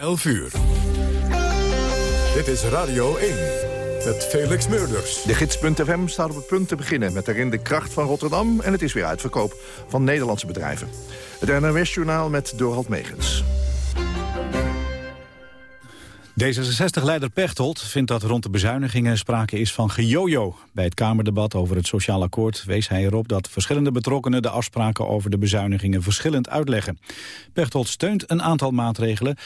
11 uur. Dit is Radio 1 met Felix Meurders. De gids.fm staat op het punt te beginnen met daarin de kracht van Rotterdam... en het is weer uitverkoop van Nederlandse bedrijven. Het NOS-journaal met Dorald Megens. D66-leider Pechtold vindt dat rond de bezuinigingen sprake is van gejojo. Bij het Kamerdebat over het sociaal akkoord wees hij erop dat verschillende betrokkenen de afspraken over de bezuinigingen verschillend uitleggen. Pechtold steunt een aantal maatregelen,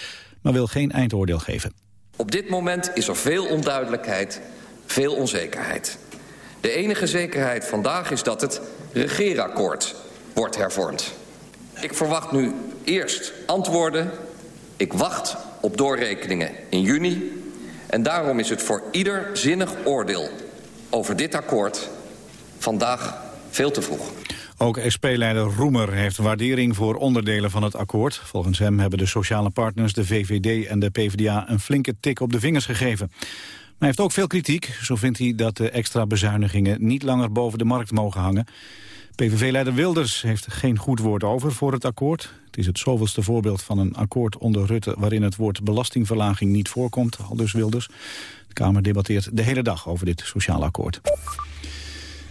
maar wil geen eindoordeel geven. Op dit moment is er veel onduidelijkheid, veel onzekerheid. De enige zekerheid vandaag is dat het regeerakkoord wordt hervormd. Ik verwacht nu eerst antwoorden. Ik wacht op doorrekeningen in juni. En daarom is het voor ieder zinnig oordeel over dit akkoord vandaag veel te vroeg. Ook SP-leider Roemer heeft waardering voor onderdelen van het akkoord. Volgens hem hebben de sociale partners, de VVD en de PvdA... een flinke tik op de vingers gegeven. Maar hij heeft ook veel kritiek. Zo vindt hij dat de extra bezuinigingen niet langer boven de markt mogen hangen. PVV-leider Wilders heeft geen goed woord over voor het akkoord. Het is het zoveelste voorbeeld van een akkoord onder Rutte... waarin het woord belastingverlaging niet voorkomt, al dus Wilders. De Kamer debatteert de hele dag over dit sociaal akkoord.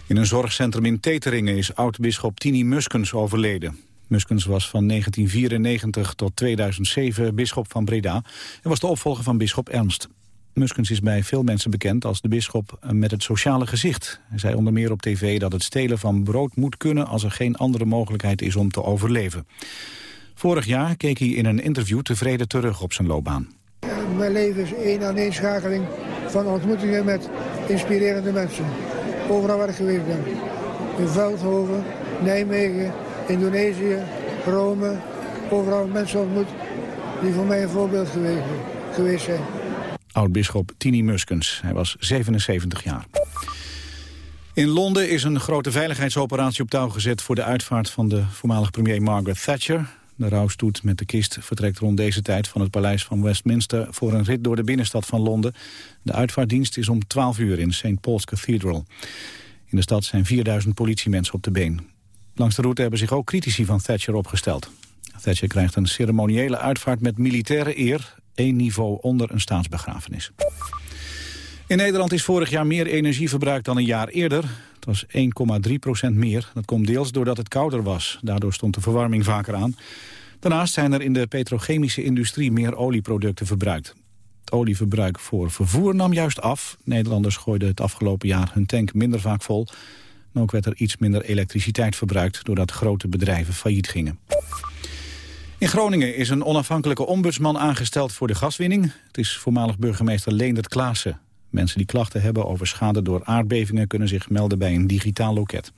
In een zorgcentrum in Teteringen is oud-bisschop Tini Muskens overleden. Muskens was van 1994 tot 2007 bisschop van Breda... en was de opvolger van bisschop Ernst. Muskens is bij veel mensen bekend als de bisschop met het sociale gezicht. Hij zei onder meer op tv dat het stelen van brood moet kunnen... als er geen andere mogelijkheid is om te overleven. Vorig jaar keek hij in een interview tevreden terug op zijn loopbaan. Mijn leven is één aaneenschakeling van ontmoetingen met inspirerende mensen. Overal waar ik geweest ben. In Veldhoven, Nijmegen, Indonesië, Rome. Overal mensen ontmoet die voor mij een voorbeeld geweest zijn. Oud-bisschop Tini Muskens. Hij was 77 jaar. In Londen is een grote veiligheidsoperatie op touw gezet... voor de uitvaart van de voormalige premier Margaret Thatcher. De rouwstoet met de kist vertrekt rond deze tijd van het paleis van Westminster... voor een rit door de binnenstad van Londen. De uitvaartdienst is om 12 uur in St. Paul's Cathedral. In de stad zijn 4000 politiemensen op de been. Langs de route hebben zich ook critici van Thatcher opgesteld. Thatcher krijgt een ceremoniële uitvaart met militaire eer één niveau onder een staatsbegrafenis. In Nederland is vorig jaar meer energie verbruikt dan een jaar eerder. Het was 1,3 procent meer. Dat komt deels doordat het kouder was. Daardoor stond de verwarming vaker aan. Daarnaast zijn er in de petrochemische industrie meer olieproducten verbruikt. Het olieverbruik voor vervoer nam juist af. Nederlanders gooiden het afgelopen jaar hun tank minder vaak vol. Ook werd er iets minder elektriciteit verbruikt... doordat grote bedrijven failliet gingen. In Groningen is een onafhankelijke ombudsman aangesteld voor de gaswinning. Het is voormalig burgemeester Leendert Klaassen. Mensen die klachten hebben over schade door aardbevingen... kunnen zich melden bij een digitaal loket.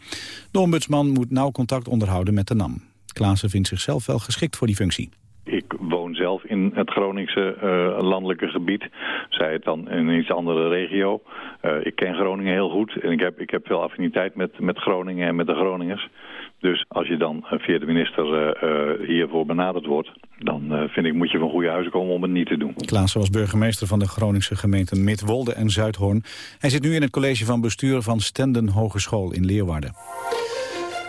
De ombudsman moet nauw contact onderhouden met de NAM. Klaassen vindt zichzelf wel geschikt voor die functie. Ik woon zelf in het Groningse uh, landelijke gebied, zij het dan in een iets andere regio. Uh, ik ken Groningen heel goed en ik heb, ik heb veel affiniteit met, met Groningen en met de Groningers. Dus als je dan eh, via de minister uh, hiervoor benaderd wordt... dan vind ik moet je van goede huizen komen om het niet te doen. Klaassen was burgemeester van de Groningse gemeenten Midwolde en Zuidhoorn. Hij zit nu in het college van bestuur van Stenden Hogeschool in Leeuwarden.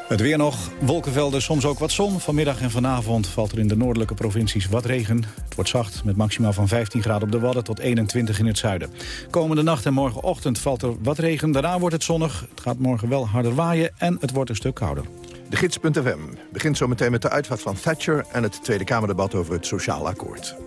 Het weer nog, wolkenvelden, soms ook wat zon. Vanmiddag en vanavond valt er in de noordelijke provincies wat regen. Het wordt zacht, met maximaal van 15 graden op de Wadden tot 21 in het zuiden. Komende nacht en morgenochtend valt er wat regen. Daarna wordt het zonnig. Het gaat morgen wel harder waaien en het wordt een stuk kouder. De gids.fm begint zometeen met de uitvaart van Thatcher... en het Tweede Kamerdebat over het Sociaal Akkoord.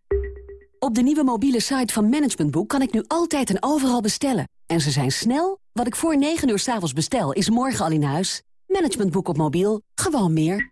Op de nieuwe mobiele site van Managementboek kan ik nu altijd en overal bestellen. En ze zijn snel. Wat ik voor 9 uur s'avonds bestel, is morgen al in huis. Managementboek op mobiel. Gewoon meer.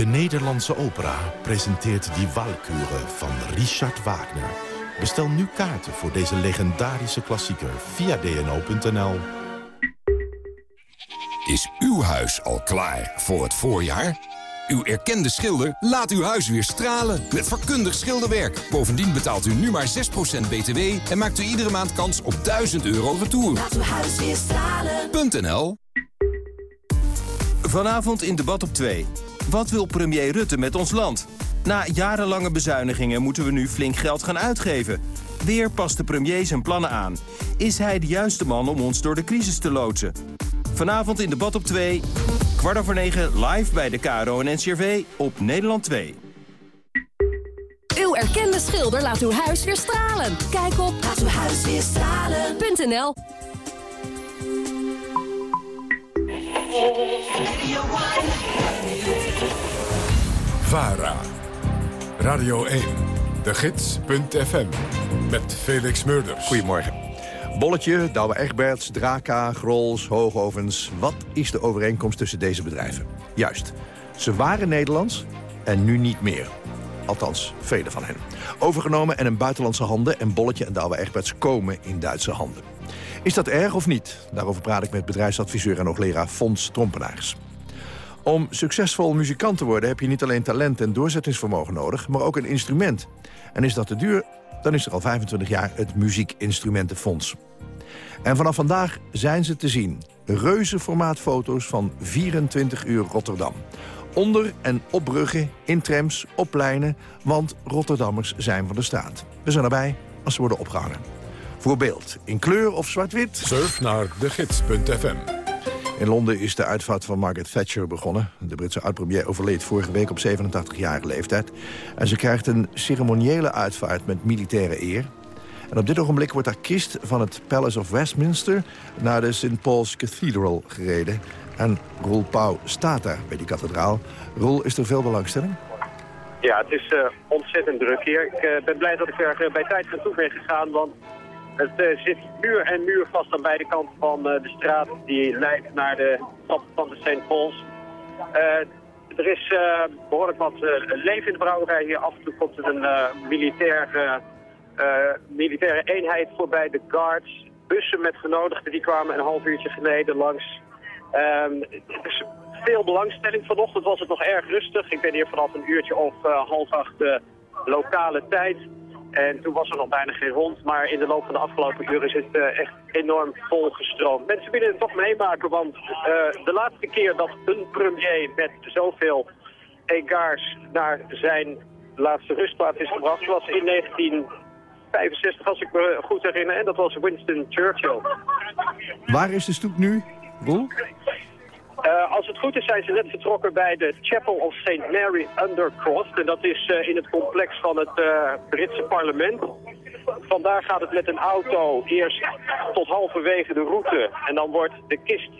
De Nederlandse opera presenteert Die Walküre van Richard Wagner. Bestel nu kaarten voor deze legendarische klassieker via dno.nl. Is uw huis al klaar voor het voorjaar? Uw erkende schilder laat uw huis weer stralen met vakkundig schilderwerk. Bovendien betaalt u nu maar 6% btw en maakt u iedere maand kans op 1000 euro retour. Laat uw huis weer stralen. Vanavond in debat op 2. Wat wil premier Rutte met ons land? Na jarenlange bezuinigingen moeten we nu flink geld gaan uitgeven. Weer past de premier zijn plannen aan. Is hij de juiste man om ons door de crisis te loodsen? Vanavond in debat op 2, kwart over 9 live bij de KRO en NCRV op Nederland 2. Uw erkende schilder laat uw huis weer stralen. Kijk op Laat uw huis weer stralen.nl VARA. Radio 1. De Gids.fm. Met Felix Murders. Goedemorgen. Bolletje, Douwe Egberts, Draka, Grols, Hoogovens. Wat is de overeenkomst tussen deze bedrijven? Juist, ze waren Nederlands en nu niet meer. Althans, vele van hen. Overgenomen en in buitenlandse handen en Bolletje en Douwe Egberts komen in Duitse handen. Is dat erg of niet? Daarover praat ik met bedrijfsadviseur en hoogleraar Fons Trompenaars. Om succesvol muzikant te worden heb je niet alleen talent en doorzettingsvermogen nodig... maar ook een instrument. En is dat te duur, dan is er al 25 jaar het Muziekinstrumentenfonds. En vanaf vandaag zijn ze te zien. Reuzenformaatfoto's van 24 uur Rotterdam. Onder- en opbruggen, in trams, op pleinen... want Rotterdammers zijn van de straat. We zijn erbij als ze worden opgehangen. Voor beeld, in kleur of zwart-wit? Surf naar degids.fm. In Londen is de uitvaart van Margaret Thatcher begonnen. De Britse oud-premier overleed vorige week op 87-jarige leeftijd. En ze krijgt een ceremoniële uitvaart met militaire eer. En op dit ogenblik wordt haar kist van het Palace of Westminster... naar de St. Paul's Cathedral gereden. En Roel Pauw staat daar bij die kathedraal. Roel, is er veel belangstelling? Ja, het is uh, ontzettend druk hier. Ik uh, ben blij dat ik er uh, bij tijd naartoe ben gegaan, want het zit muur en muur vast aan beide kanten van de straat die leidt naar de stad van de St. Pauls. er is behoorlijk wat leven in de brouwerij hier. Af en toe komt er een militair, militaire eenheid voorbij, de guards. Bussen met genodigden die kwamen een half uurtje geleden langs. Um, er is veel belangstelling. Vanochtend was het nog erg rustig. Ik ben hier vanaf een uurtje of half acht lokale tijd. En toen was er nog bijna geen hond. Maar in de loop van de afgelopen uren is het uh, echt enorm volgestroomd. Mensen willen het toch meemaken, want de laatste keer dat een premier met zoveel egaars naar zijn laatste rustplaats is gebracht was in 1965, als ik me goed herinner. En dat was Winston Churchill. Waar is de stoet nu? Roel? Uh, als het goed is zijn ze net vertrokken bij de Chapel of St. Mary Undercross. En dat is uh, in het complex van het uh, Britse parlement. Vandaar gaat het met een auto eerst tot halverwege de route. En dan wordt de kist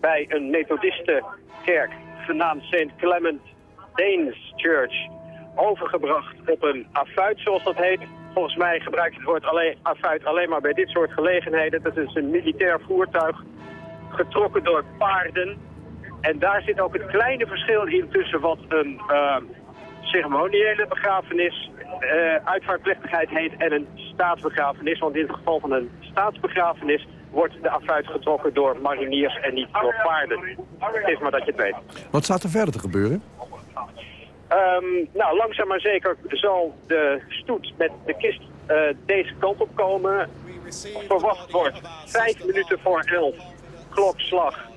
bij een methodistenkerk genaamd St. Clement Danes Church overgebracht op een affuit zoals dat heet. Volgens mij gebruikt het woord alleen, affuit alleen maar bij dit soort gelegenheden. Dat is een militair voertuig getrokken door paarden. En daar zit ook het kleine verschil in tussen wat een uh, ceremoniële begrafenis, uh, uitvaartplechtigheid heet en een staatsbegrafenis. Want in het geval van een staatsbegrafenis wordt de affuit getrokken door mariniers en niet door paarden. Geef maar dat je het weet. Wat staat er verder te gebeuren? Um, nou, langzaam maar zeker zal de stoet met de kist uh, deze kant op komen. Verwacht wordt vijf minuten voor elf klokslag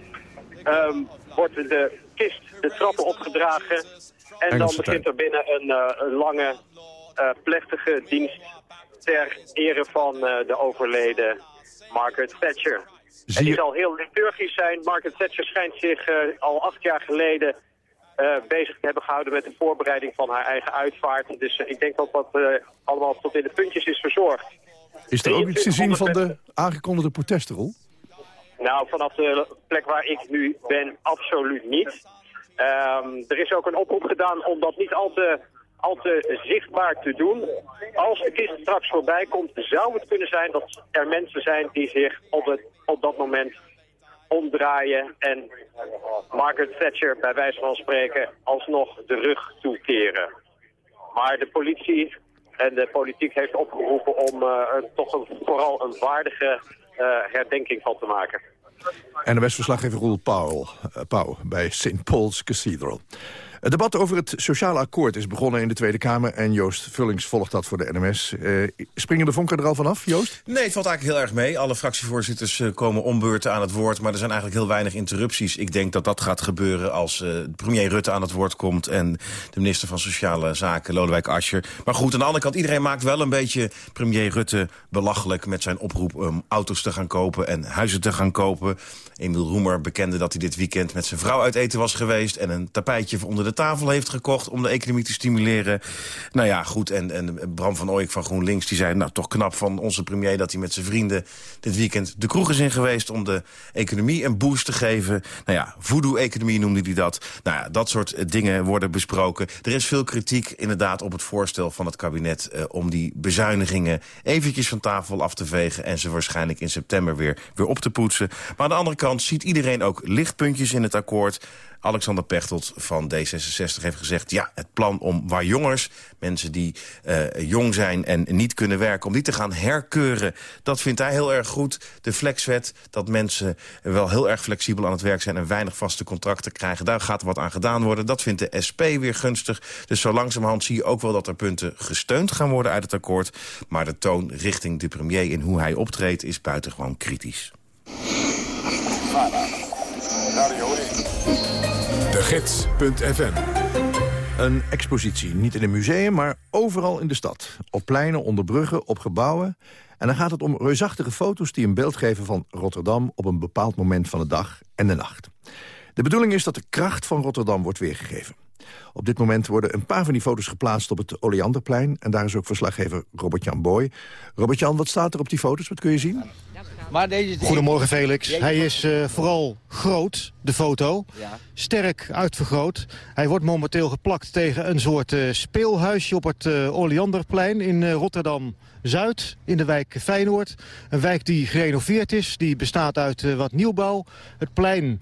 um, wordt de kist de trappen opgedragen. En Engelse dan begint er binnen een, een lange uh, plechtige dienst ter ere van uh, de overleden Margaret Thatcher. Zie en die zal heel liturgisch zijn. Margaret Thatcher schijnt zich al acht jaar geleden bezig te hebben gehouden met de voorbereiding van haar eigen uitvaart. Dus ik denk dat dat allemaal tot in de puntjes is verzorgd. Is er ook iets te zien van de aangekondigde protestenrol? Nou, vanaf de plek waar ik nu ben, absoluut niet. Um, er is ook een oproep gedaan om dat niet al te, al te zichtbaar te doen. Als de kist straks voorbij komt, zou het kunnen zijn dat er mensen zijn die zich op, het, op dat moment omdraaien en Margaret Thatcher bij wijze van spreken alsnog de rug toekeren. Maar de politie en de politiek heeft opgeroepen om uh, toch vooral een waardige uh, herdenking van te maken. En de Westverslaggever Roel Pauw, uh, Pauw bij St. Paul's Cathedral. Het debat over het sociale akkoord is begonnen in de Tweede Kamer... en Joost Vullings volgt dat voor de NMS. Eh, springen de vonken er al vanaf, Joost? Nee, het valt eigenlijk heel erg mee. Alle fractievoorzitters uh, komen ombeurten aan het woord... maar er zijn eigenlijk heel weinig interrupties. Ik denk dat dat gaat gebeuren als uh, premier Rutte aan het woord komt... en de minister van Sociale Zaken, Lodewijk Asscher. Maar goed, aan de andere kant, iedereen maakt wel een beetje premier Rutte belachelijk... met zijn oproep om auto's te gaan kopen en huizen te gaan kopen. Emiel Roemer bekende dat hij dit weekend met zijn vrouw uit eten was geweest... en een tapijtje onder de tafel heeft gekocht om de economie te stimuleren. Nou ja, goed. En, en Bram van Ooyek van GroenLinks die zei... nou, toch knap van onze premier dat hij met zijn vrienden dit weekend de kroeg is in geweest... om de economie een boost te geven. Nou ja, voodoo-economie noemde hij dat. Nou ja, dat soort dingen worden besproken. Er is veel kritiek inderdaad op het voorstel van het kabinet... Eh, om die bezuinigingen eventjes van tafel af te vegen... en ze waarschijnlijk in september weer, weer op te poetsen. Maar aan de andere kant ziet iedereen ook lichtpuntjes in het akkoord... Alexander Pechtold van D66 heeft gezegd... ja, het plan om waar jongers, mensen die uh, jong zijn en niet kunnen werken... om die te gaan herkeuren, dat vindt hij heel erg goed. De flexwet, dat mensen wel heel erg flexibel aan het werk zijn... en weinig vaste contracten krijgen, daar gaat wat aan gedaan worden. Dat vindt de SP weer gunstig. Dus zo langzamerhand zie je ook wel dat er punten gesteund gaan worden uit het akkoord. Maar de toon richting de premier in hoe hij optreedt is buitengewoon kritisch. Gids.fm Een expositie, niet in een museum, maar overal in de stad. Op pleinen, onder bruggen, op gebouwen. En dan gaat het om reusachtige foto's die een beeld geven van Rotterdam... op een bepaald moment van de dag en de nacht. De bedoeling is dat de kracht van Rotterdam wordt weergegeven. Op dit moment worden een paar van die foto's geplaatst op het Oleanderplein. En daar is ook verslaggever Robert-Jan Boy. Robert-Jan, wat staat er op die foto's? Wat kun je zien? Maar deze... Goedemorgen Felix. Hij is uh, vooral groot, de foto. Ja. Sterk uitvergroot. Hij wordt momenteel geplakt tegen een soort uh, speelhuisje op het uh, Oleanderplein in Rotterdam-Zuid. In de wijk Feyenoord. Een wijk die gerenoveerd is. Die bestaat uit wat nieuwbouw. Het plein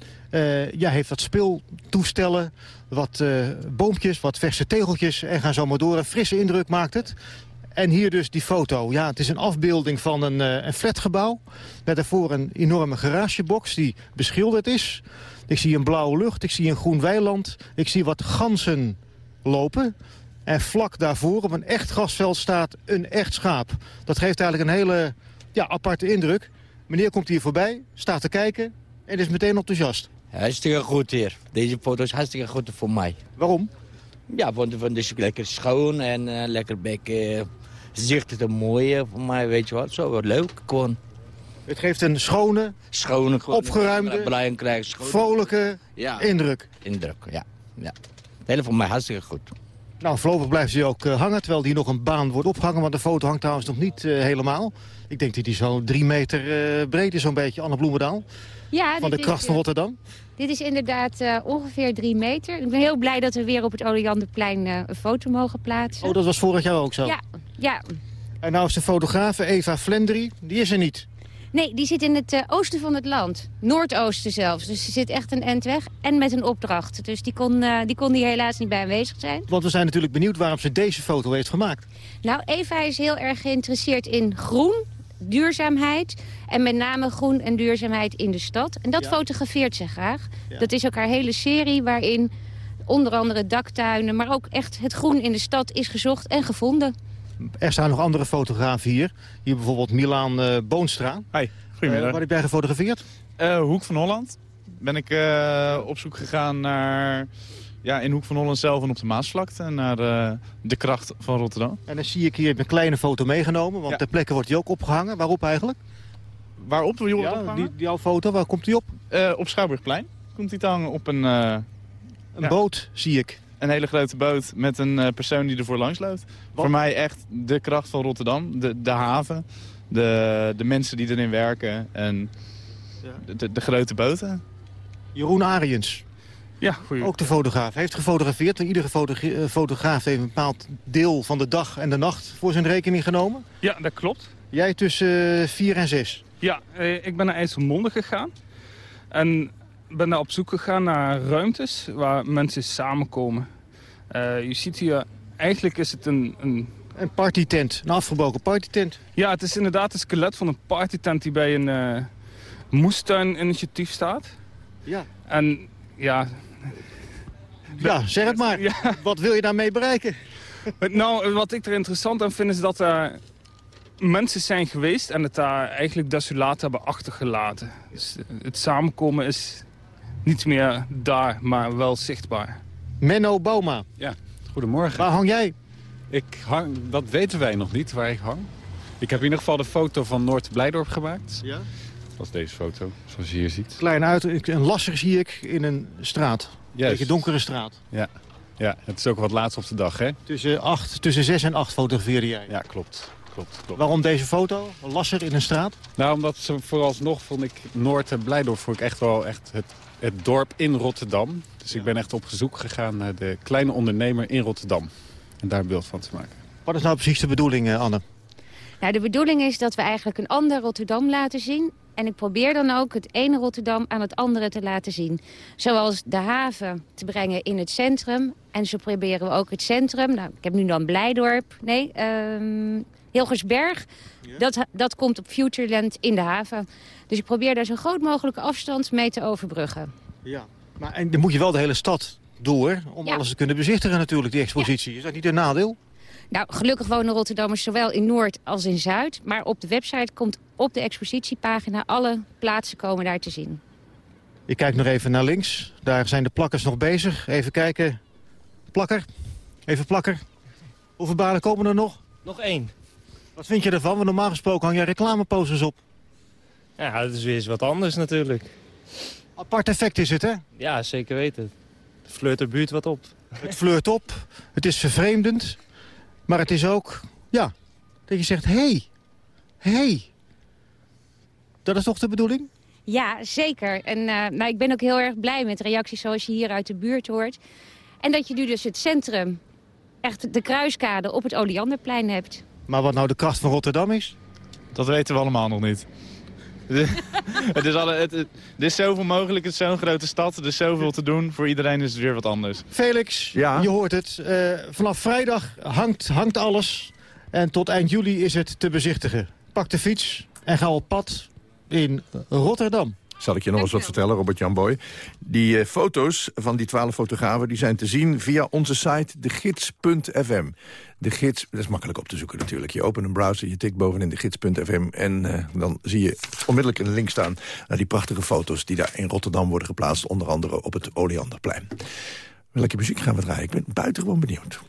ja, heeft wat speeltoestellen. Wat boompjes, wat verse tegeltjes. En gaan zo maar door. Een frisse indruk maakt het. En hier dus die foto. Ja, het is een afbeelding van een, uh, een flatgebouw. Met daarvoor een enorme garagebox die beschilderd is. Ik zie een blauwe lucht, ik zie een groen weiland. Ik zie wat ganzen lopen. En vlak daarvoor op een echt grasveld staat een echt schaap. Dat geeft eigenlijk een hele ja, aparte indruk. Meneer komt hier voorbij, staat te kijken en is meteen enthousiast. Hartstikke goed hier. Deze foto is hartstikke goed voor mij. Waarom? Ja, want het is lekker schoon en uh, lekker bekken zicht het een mooie voor mij, weet je wat. Zo wat leuk, gewoon. Het geeft een schone, schone opgeruimde, belangrijk, vrolijke ja. indruk. Indruk, ja. ja. Het hele voor mij hartstikke goed. Nou, voorlopig blijft hij ook uh, hangen, terwijl die nog een baan wordt opgehangen. Want de foto hangt trouwens nog niet uh, helemaal. Ik denk dat die zo drie meter uh, breed is, zo'n beetje, Anne Bloemendaal. Ja, van de kracht van Rotterdam. Dit is inderdaad uh, ongeveer drie meter. Ik ben heel blij dat we weer op het Oleanderplein een foto mogen plaatsen. Oh, dat was vorig jaar ook zo? Ja, ja. En nou is de fotograaf Eva Flendry, die is er niet. Nee, die zit in het uh, oosten van het land. Noordoosten zelfs. Dus ze zit echt een end weg. En met een opdracht. Dus die kon, uh, die kon hier helaas niet bij aanwezig zijn. Want we zijn natuurlijk benieuwd waarom ze deze foto heeft gemaakt. Nou, Eva is heel erg geïnteresseerd in groen, duurzaamheid. En met name groen en duurzaamheid in de stad. En dat fotografeert ze graag. Dat is ook haar hele serie waarin onder andere daktuinen... maar ook echt het groen in de stad is gezocht en gevonden. Er staan nog andere fotografen hier. Hier bijvoorbeeld Milaan uh, Boonstra. Hi, goedemiddag. Uh, waar heb jij gefotografeerd? Uh, Hoek van Holland. Ben ik op zoek gegaan naar... Ja, in Hoek van Holland zelf en op de Maasvlakte. Naar de kracht van Rotterdam. En dan zie ik hier een kleine foto meegenomen. Want ter plekke wordt die ook opgehangen. Waarop eigenlijk? Waarop wil je ja, die, jouw foto, waar komt die op? op Schouwburgplein komt die te hangen op een Een boot, zie ik. Een hele grote boot met een uh, persoon die ervoor langs loopt. Voor mij echt de kracht van Rotterdam. De, de haven, de, de mensen die erin werken en ja. de, de, grote boten. Jeroen Ariens. Ja, goeie. Ook de fotograaf. Hij heeft gefotografeerd. En iedere fotogra fotograaf heeft een bepaald deel van de dag en de nacht voor zijn rekening genomen. Ja, dat klopt. Jij tussen 4 en 6? Ja, ik ben naar IJsselmonde gegaan. En ben daar op zoek gegaan naar ruimtes waar mensen samenkomen. Uh, je ziet hier, eigenlijk is het een... Een, een partytent, een afgebroken partytent. Ja, het is inderdaad een skelet van een partytent die bij een uh, moestuin-initiatief staat. Ja. En ja... Ja, zeg het maar. Ja. Wat wil je daarmee bereiken? nou, wat ik er interessant aan vind is dat er mensen zijn geweest en het daar eigenlijk desolaat hebben achtergelaten. Dus het samenkomen is niet meer daar, maar wel zichtbaar. Menno Bauma. Ja, goedemorgen. Waar hang jij? Ik hang, dat weten wij nog niet, waar ik hang. Ik heb in ieder geval de foto van Noord-Blijdorp gemaakt. Ja? Dat is deze foto, zoals je hier ziet. Klein uit, een lasser zie ik in een straat. Juist. Een donkere straat. Ja. ja, het is ook wat laatst op de dag, hè? Tussen, acht, tussen zes en acht fotografeerde jij. Ja, klopt. Klopt, klopt. Waarom deze foto? Lasser in een straat? Nou, omdat ze vooralsnog vond ik Noord en Blijdorp vond ik echt wel echt het het dorp in Rotterdam. Dus ik ben echt op zoek gegaan naar de kleine ondernemer in Rotterdam. En daar een beeld van te maken. Wat is nou precies de bedoeling, eh, Anne? Nou, de bedoeling is dat we eigenlijk een ander Rotterdam laten zien. En ik probeer dan ook het ene Rotterdam aan het andere te laten zien. Zoals de haven te brengen in het centrum. En zo proberen we ook het centrum. Nou, ik heb nu dan Blijdorp. Nee, um, Hilgersberg. Dat, dat komt op Futureland in de haven. Dus ik probeer daar zo groot mogelijke afstand mee te overbruggen. Ja, maar en dan moet je wel de hele stad door om alles te kunnen bezichtigen natuurlijk, die expositie. Is dat niet een nadeel? Nou, gelukkig wonen Rotterdammers zowel in Noord als in Zuid. Maar op de website komt op de expositiepagina alle plaatsen komen daar te zien. Ik kijk nog even naar links. Daar zijn de plakkers nog bezig. Even kijken. Plakker. Even plakker. Hoeveel banen komen er nog? Nog één. Wat vind je ervan? Want normaal gesproken hang je reclameposters op. Ja, dat is weer eens wat anders natuurlijk. Apart effect is het, hè? Ja, zeker weten. Het flirt er buurt wat op. Het flirt op, het is vervreemdend. Maar het is ook, ja, dat je zegt, hé, hey, hé. Hey. Dat is toch de bedoeling? Ja, zeker. En uh, nou, ik ben ook heel erg blij met reacties zoals je hier uit de buurt hoort. En dat je nu dus het centrum, echt de kruiskade op het Olianderplein hebt. Maar wat nou de kracht van Rotterdam is? Dat weten we allemaal nog niet. het, is alle, het, is zoveel mogelijk, het is zo'n grote stad, er is zoveel te doen. Voor iedereen is het weer wat anders. Felix, ja? je hoort het. Uh, vanaf vrijdag hangt, hangt alles. En tot eind juli is het te bezichtigen. Pak de fiets en ga op pad in Rotterdam. Zal ik je nog eens wat vertellen, Robert-Jan Boy. Die uh, foto's van die twaalf fotografen die zijn te zien via onze site degids.fm. De gids, dat is makkelijk op te zoeken natuurlijk. Je opent een browser, je tikt bovenin de gids.fm... en uh, dan zie je onmiddellijk een link staan naar die prachtige foto's... die daar in Rotterdam worden geplaatst, onder andere op het Oleanderplein. Welke muziek gaan we draaien? Ik ben buitengewoon benieuwd.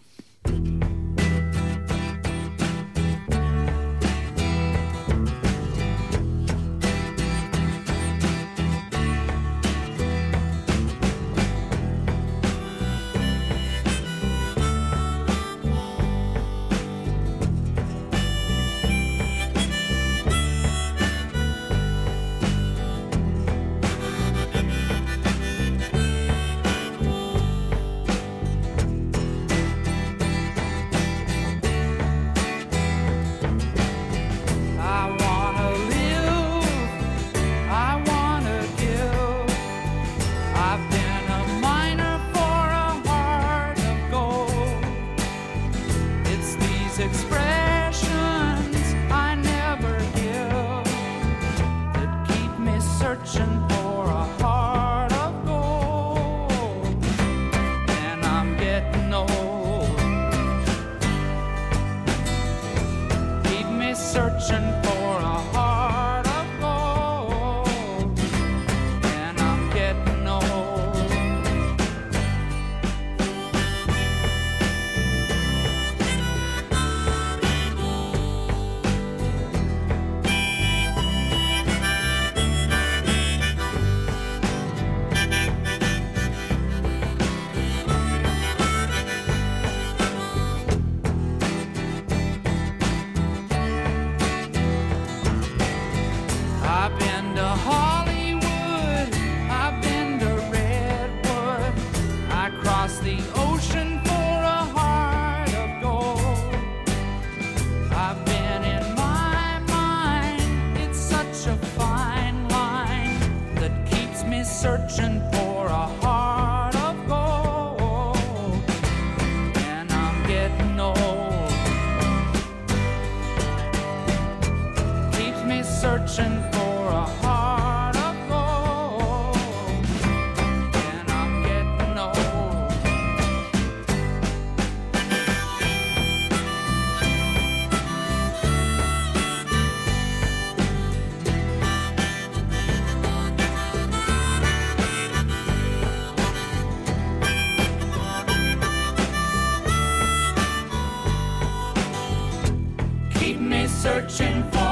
Searching for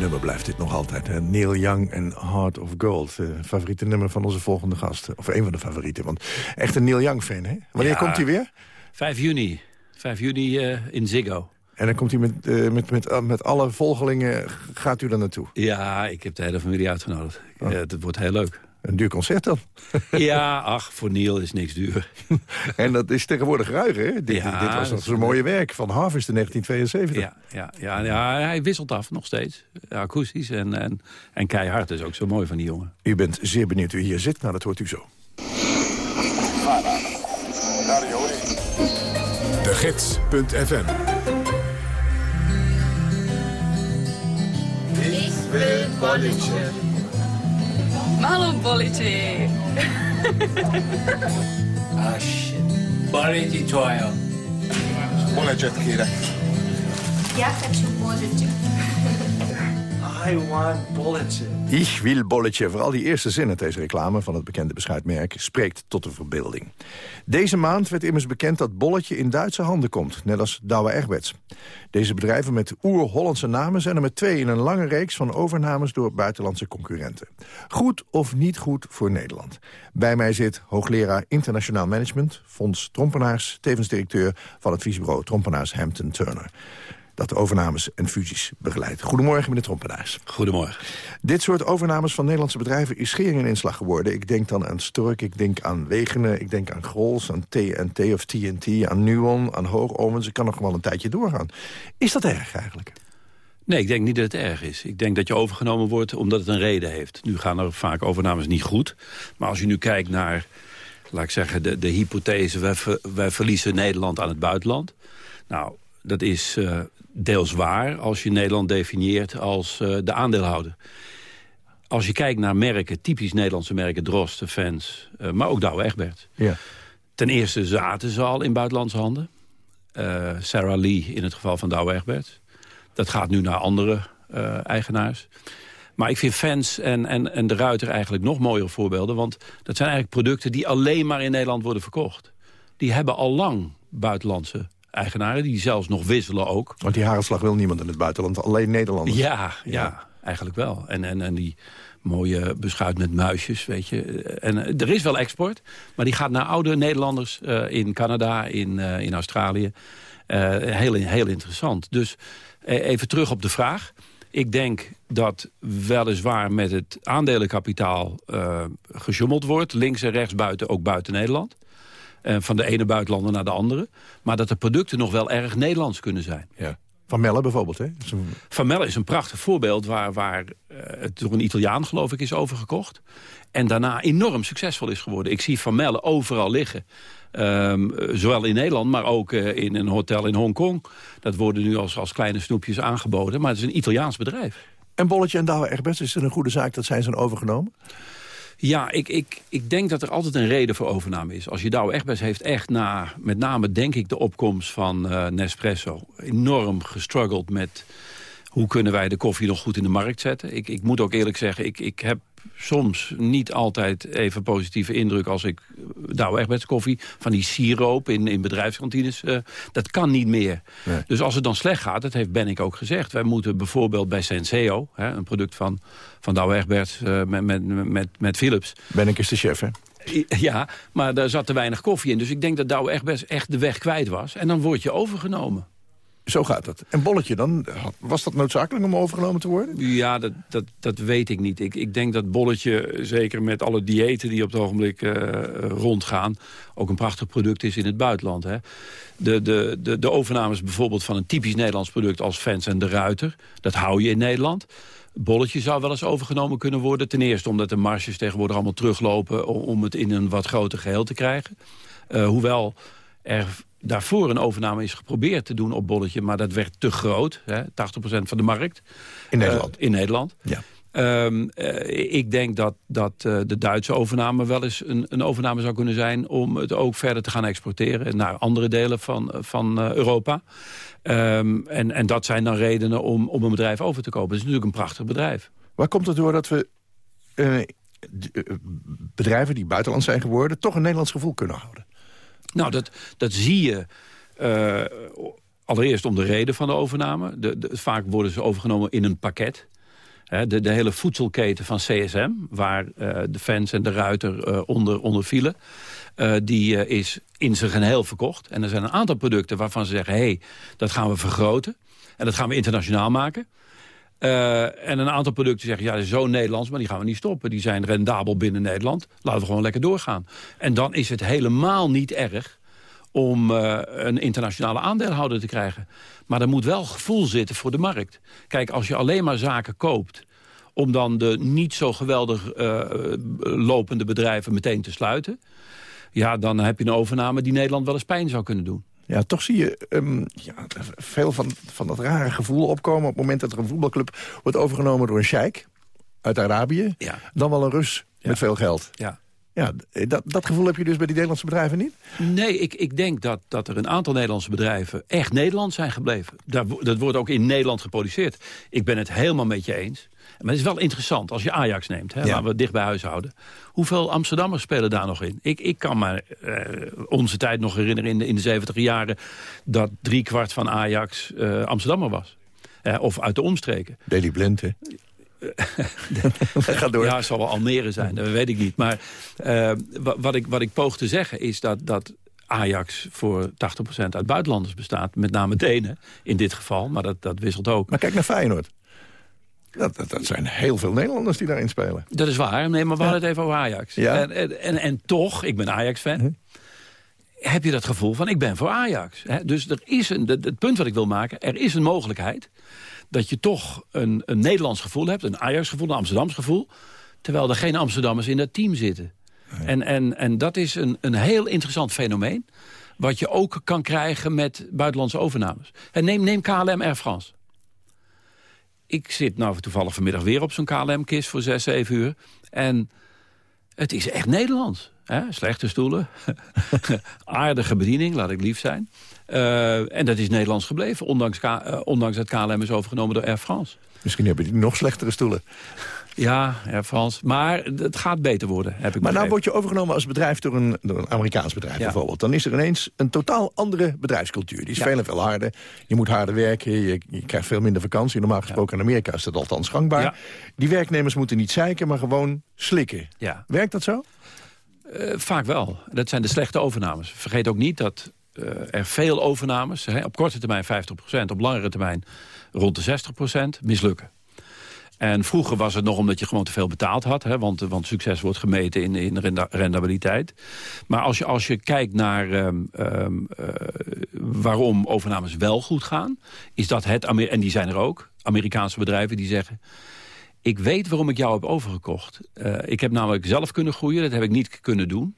nummer blijft dit nog altijd. Hè? Neil Young en Heart of Gold. Eh, favoriete nummer van onze volgende gast. Of een van de favorieten. Want echt een Neil Young-fan, hè? Wanneer Ja. komt hij weer? 5 juni. 5 juni eh, in Ziggo. En dan komt hij met, eh, met, met, met alle volgelingen. Gaat u daar naartoe? Ja, ik heb de hele familie uitgenodigd. Oh. Het wordt heel leuk. Een duur concert dan? ja, ach, voor Neil is niks duur. en dat is tegenwoordig ruig, hè? Dit, Ja, dit was dat zo'n mooie werk van Harvest in 1972. Ja, ja, ja, ja, hij wisselt af nog steeds. Ja, akoestisch en, en, en keihard. Dat is ook zo mooi van die jongen. U bent zeer benieuwd wie hier zit. Nou, dat hoort u zo. De Gids.fm Ik wil. Malo bolići. ah shit. Boli ti tvojo. Ona četkira. Ja kad ću. I want bolletje. Ich wil bolletje. Vooral die eerste zin uit deze reclame van het bekende beschuitmerk spreekt tot de verbeelding. Deze maand werd immers bekend dat bolletje in Duitse handen komt, net als Douwe Egberts. Deze bedrijven met oer-Hollandse namen zijn er met twee in een lange reeks van overnames door buitenlandse concurrenten. Goed of niet goed voor Nederland? Bij mij zit hoogleraar internationaal management, Fons Trompenaars, tevens directeur van het adviesbureau Trompenaars Hampton Turner dat overnames en fusies begeleidt. Goedemorgen, meneer Trompenaars. Goedemorgen. Dit soort overnames van Nederlandse bedrijven is schering en inslag geworden. Ik denk dan aan Stork, ik denk aan Wegenen, ik denk aan Grols, aan TNT of TNT, aan Nuon, aan Hoogomens. Ik kan nog wel een tijdje doorgaan. Is dat erg eigenlijk? Nee, ik denk niet dat het erg is. Ik denk dat je overgenomen wordt omdat het een reden heeft. Nu gaan er vaak overnames niet goed. Maar als je nu kijkt naar, laat ik zeggen, de, de hypothese... Wij, ver- wij verliezen Nederland aan het buitenland. Nou, dat is eh, deels waar als je Nederland definieert als eh, de aandeelhouder. Als je kijkt naar merken, typisch Nederlandse merken... Drost, Fans, eh, maar ook Douwe Egberts. Ja. Ten eerste zaten ze al in buitenlandse handen. Sarah Lee in het geval van Douwe Egberts. Dat gaat nu naar andere eigenaars. Maar ik vind fans en, en, en de Ruiter eigenlijk nog mooiere voorbeelden. Want dat zijn eigenlijk producten die alleen maar in Nederland worden verkocht. Die hebben al lang buitenlandse eigenaren. Die zelfs nog wisselen ook. Want die hagelslag wil niemand in het buitenland, alleen Nederlanders. Ja, ja, eigenlijk wel. En, en, en die mooie beschuit met muisjes, weet je. En eh, er is wel export, maar die gaat naar oude Nederlanders eh, in Canada, in, eh, in Australië. Eh, heel, heel interessant. Dus eh, even terug op de vraag. Ik denk dat weliswaar met het aandelenkapitaal eh gesjommeld wordt. Links en rechts buiten, ook buiten Nederland. Eh, van de ene buitenlander naar de andere. Maar dat de producten nog wel erg Nederlands kunnen zijn. Ja. Van Melle bijvoorbeeld, hè? Dat is een- Van Melle is een prachtig voorbeeld waar, waar eh, het door een Italiaan geloof ik is overgekocht. En daarna enorm succesvol is geworden. Ik zie Van Melle overal liggen. Ehm, eh, zowel in Nederland, maar ook eh, in een hotel in Hongkong. Dat worden nu als, als kleine snoepjes aangeboden. Maar het is een Italiaans bedrijf. En Bolletje en Douwe Egberts, is het een goede zaak dat zij zijn overgenomen? Ja, ik, ik, ik denk dat er altijd een reden voor overname is. Als je Douwe Egberts heeft echt na, met name denk ik de opkomst van eh, Nespresso... enorm gestruggeld met hoe kunnen wij de koffie nog goed in de markt zetten. Ik, ik moet ook eerlijk zeggen, ik, ik heb soms niet altijd even positieve indruk... als ik Douwe Egberts koffie van die siroop in, in bedrijfskantines... eh, dat kan niet meer. Nee. Dus als het dan slecht gaat, dat heeft Bennik ook gezegd... wij moeten bijvoorbeeld bij Senseo, hè, een product van, van Douwe Egberts... eh, met, met, met, met Philips... Ben ik is de chef, hè? Ja, maar daar zat te weinig koffie in. Dus ik denk dat Douwe best echt de weg kwijt was. En dan word je overgenomen. Zo gaat het. En Bolletje dan? Was dat noodzakelijk om overgenomen te worden? Ja, dat, dat, dat weet ik niet. Ik, ik denk dat Bolletje, zeker met alle diëten die op het ogenblik uh, rondgaan... ook een prachtig product is in het buitenland. Hè. De, de, de, de overnames bijvoorbeeld van een typisch Nederlands product als Fans en de Ruiter... dat hou je in Nederland. Bolletje zou wel eens overgenomen kunnen worden. Ten eerste omdat de marges tegenwoordig allemaal teruglopen... om het in een wat groter geheel te krijgen. Uh, hoewel er daarvoor een overname is geprobeerd te doen op Bolletje... maar dat werd te groot, hè, 80% van de markt. In Nederland? Uh, in Nederland. Ja. Um, uh, ik denk dat, dat uh, de Duitse overname wel eens een, een, overname zou kunnen zijn... om het ook verder te gaan exporteren naar andere delen van, van Europa. Um, en, en dat zijn dan redenen om, om een bedrijf over te kopen. Het is natuurlijk een prachtig bedrijf. Waar komt het door dat we bedrijven die buitenland zijn geworden... toch een Nederlands gevoel kunnen houden? Nou, dat, dat zie je uh, allereerst om de reden van de overname. De, de, vaak worden ze overgenomen in een pakket. De, de, hele voedselketen van CSM, waar uh, de fans en de ruiter uh, onder, onder vielen... die is in zijn geheel verkocht. En er zijn een aantal producten waarvan ze zeggen... hé, hey, dat gaan we vergroten en dat gaan we internationaal maken... Uh, en een aantal producten zeggen, ja, zo Nederlands... maar die gaan we niet stoppen. Die zijn rendabel binnen Nederland. Laten we gewoon lekker doorgaan. En dan is het helemaal niet erg om uh, een internationale aandeelhouder te krijgen. Maar er moet wel gevoel zitten voor de markt. Kijk, als je alleen maar zaken koopt om dan de niet zo geweldig uh, lopende bedrijven meteen te sluiten... ja, dan heb je een overname die Nederland wel eens pijn zou kunnen doen. Ja, toch zie je um, ja, veel van, van dat rare gevoel opkomen... op het moment dat er een voetbalclub wordt overgenomen door een sheik uit Arabië. Ja. Dan wel een Rus ja. met veel geld. Ja. Ja, dat, dat gevoel heb je dus bij die Nederlandse bedrijven niet? Nee, ik, ik denk dat, dat er een aantal Nederlandse bedrijven echt Nederlands zijn gebleven. Daar, dat wordt ook in Nederland geproduceerd. Ik ben het helemaal met je eens. Maar het is wel interessant, als je Ajax neemt, hè, ja. waar we dicht bij huis houden. Hoeveel Amsterdammers spelen daar nog in? Ik, ik kan me uh, onze tijd nog herinneren in de, in de 70 jaren... dat driekwart van Ajax uh, Amsterdammer was. Uh, of uit de omstreken. Daily Blind, hè? Ga door. Ja, het zal wel Almere zijn, dat weet ik niet. Maar wat, ik, wat ik poog te zeggen is dat, dat Ajax voor 80% uit buitenlanders bestaat. Met name Denen in dit geval, maar dat, dat wisselt ook. Maar kijk naar Feyenoord. Dat, dat, dat, zijn heel veel Nederlanders die daarin spelen. Dat is waar, nee, maar we hadden het even over Ajax. Ja. En, en, en, en, toch, ik ben Ajax-fan... Hm. heb je dat gevoel van, ik ben voor Ajax. Hè? Dus er is een, het punt wat ik wil maken, er is een mogelijkheid... dat je toch een, een Nederlands gevoel hebt, een Ajax-gevoel, een Amsterdams gevoel... terwijl er geen Amsterdammers in dat team zitten. Nee. En, en, en dat is een, een heel interessant fenomeen... wat je ook kan krijgen met buitenlandse overnames. En neem, neem KLM Air France ik zit nou toevallig vanmiddag weer op zo'n KLM-kist voor 6, 7 uur. En het is echt Nederlands. Hè? Slechte stoelen. Aardige bediening, laat ik lief zijn. Uh, en dat is Nederlands gebleven, ondanks, uh, ondanks dat KLM is overgenomen door Air France. Misschien hebben die nog slechtere stoelen. Ja, Air France. Maar het gaat beter worden, heb ik Maar nou word je overgenomen als bedrijf door een, door een Amerikaans bedrijf ja. bijvoorbeeld. Dan is er ineens een totaal andere bedrijfscultuur. Die is ja. veel en veel harder. Je moet harder werken, je, je krijgt veel minder vakantie. Normaal gesproken in Amerika is dat althans gangbaar. Die werknemers moeten niet zeiken, maar gewoon slikken. Werkt dat zo? Uh, vaak wel. Dat zijn de slechte overnames. Vergeet ook niet dat er veel overnames, hè, op korte termijn 50%, op langere termijn rond de 60% mislukken. En vroeger was het nog omdat je gewoon te veel betaald had. Hè, want, want succes wordt gemeten in, in rendabiliteit. Maar als je, als je kijkt naar um, um, uh, waarom overnames wel goed gaan... is dat het, en die zijn er ook, Amerikaanse bedrijven die zeggen... ik weet waarom ik jou heb overgekocht. Uh, ik heb namelijk zelf kunnen groeien, dat heb ik niet kunnen doen...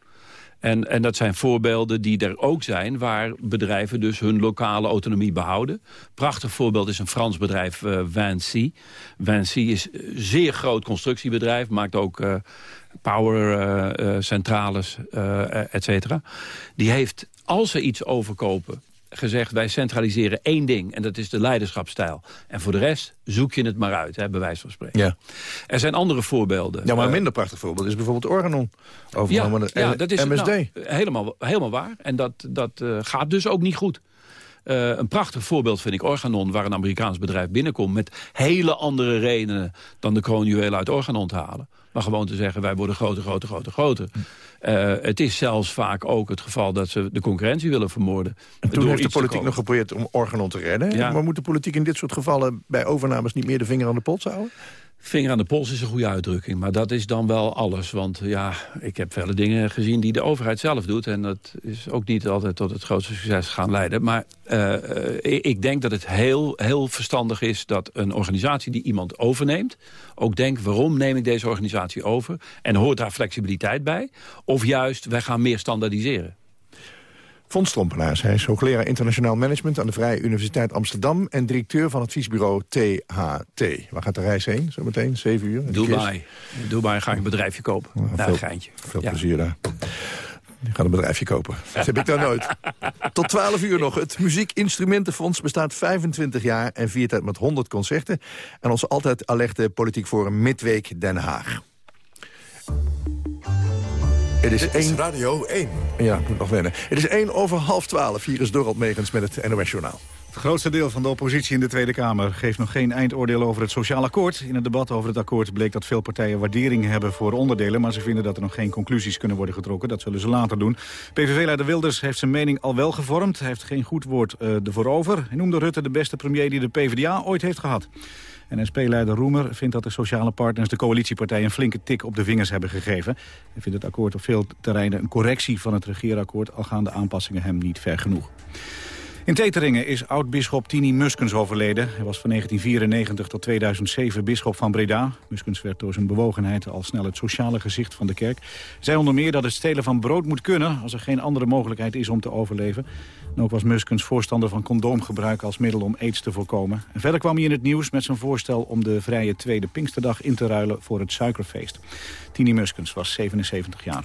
En, en dat zijn voorbeelden die er ook zijn... waar bedrijven dus hun lokale autonomie behouden. Prachtig voorbeeld is een Frans bedrijf, uh, Vinci. Vinci is een zeer groot constructiebedrijf. Maakt ook uh, powercentrales, uh, et cetera. Die heeft, als ze iets overkopen gezegd, wij centraliseren één ding. En dat is de leiderschapsstijl. En voor de rest zoek je het maar uit, hè, bij wijze van spreken. Ja. Er zijn andere voorbeelden. Ja, maar een minder prachtig voorbeeld is bijvoorbeeld Organon. Overgenomen ja, ja, dat is MSD. Nou, helemaal, helemaal waar. En dat, dat uh, gaat dus ook niet goed. Uh, een prachtig voorbeeld vind ik Organon... waar een Amerikaans bedrijf binnenkomt... met hele andere redenen dan de kroonjuwelen uit Organon te halen. Maar gewoon te zeggen, wij worden groter, groter, groter, groter. Uh, het is zelfs vaak ook het geval dat ze de concurrentie willen vermoorden. En toen heeft de politiek nog geprobeerd om Organon te redden. Ja. Maar moet de politiek in dit soort gevallen bij overnames niet meer de vinger aan de pols houden? Vinger aan de pols is een goede uitdrukking, maar dat is dan wel alles. Want ja, ik heb vele dingen gezien die de overheid zelf doet... en dat is ook niet altijd tot het grootste succes gaan leiden. Maar uh, ik denk dat het heel, heel verstandig is dat een organisatie die iemand overneemt... ook denkt, waarom neem ik deze organisatie over? En hoort daar flexibiliteit bij? Of juist, wij gaan meer standaardiseren. Fons Strompenaars, hij is hoogleraar internationaal management... aan de Vrije Universiteit Amsterdam... en directeur van adviesbureau THT. Waar gaat de reis heen, zometeen? Zeven uur? Dubai. In Dubai ga ik een bedrijfje kopen. Nou, veel, een geintje. Veel plezier daar. Ik ga een bedrijfje kopen. Dat heb ik daar nooit. Tot 12 uur nog. Het Muziekinstrumentenfonds bestaat 25 jaar... en viert het met 100 concerten. En ons altijd alerte politiek forum Midweek Den Haag. Het is, Dit is Radio 1. Ja, ik moet nog wennen. Het is 1 over half 12. Hier is Dorald Megens met het NOS-journaal. Het grootste deel van de oppositie in de Tweede Kamer geeft nog geen eindoordeel over het sociaal akkoord. In het debat over het akkoord bleek dat veel partijen waardering hebben voor onderdelen, maar ze vinden dat er nog geen conclusies kunnen worden getrokken. Dat zullen ze later doen. PVV-leider Wilders heeft zijn mening al wel gevormd. Hij heeft geen goed woord uh, ervoor over. Hij noemde Rutte de beste premier die de PvdA ooit heeft gehad. En SP-leider Roemer vindt dat de sociale partners de coalitiepartij een flinke tik op de vingers hebben gegeven. Hij vindt het akkoord op veel terreinen een correctie van het regeerakkoord, al gaan de aanpassingen hem niet ver genoeg. In Teteringen is oud-bisschop Tini Muskens overleden. Hij was van 1994 tot 2007 bisschop van Breda. Muskens werd door zijn bewogenheid al snel het sociale gezicht van de kerk. Zij onder meer dat het stelen van brood moet kunnen... als er geen andere mogelijkheid is om te overleven. Ook was Muskens voorstander van condoomgebruik als middel om aids te voorkomen. En verder kwam hij in het nieuws met zijn voorstel om de vrije tweede Pinksterdag in te ruilen voor het suikerfeest. Tini Muskens was 77 jaar.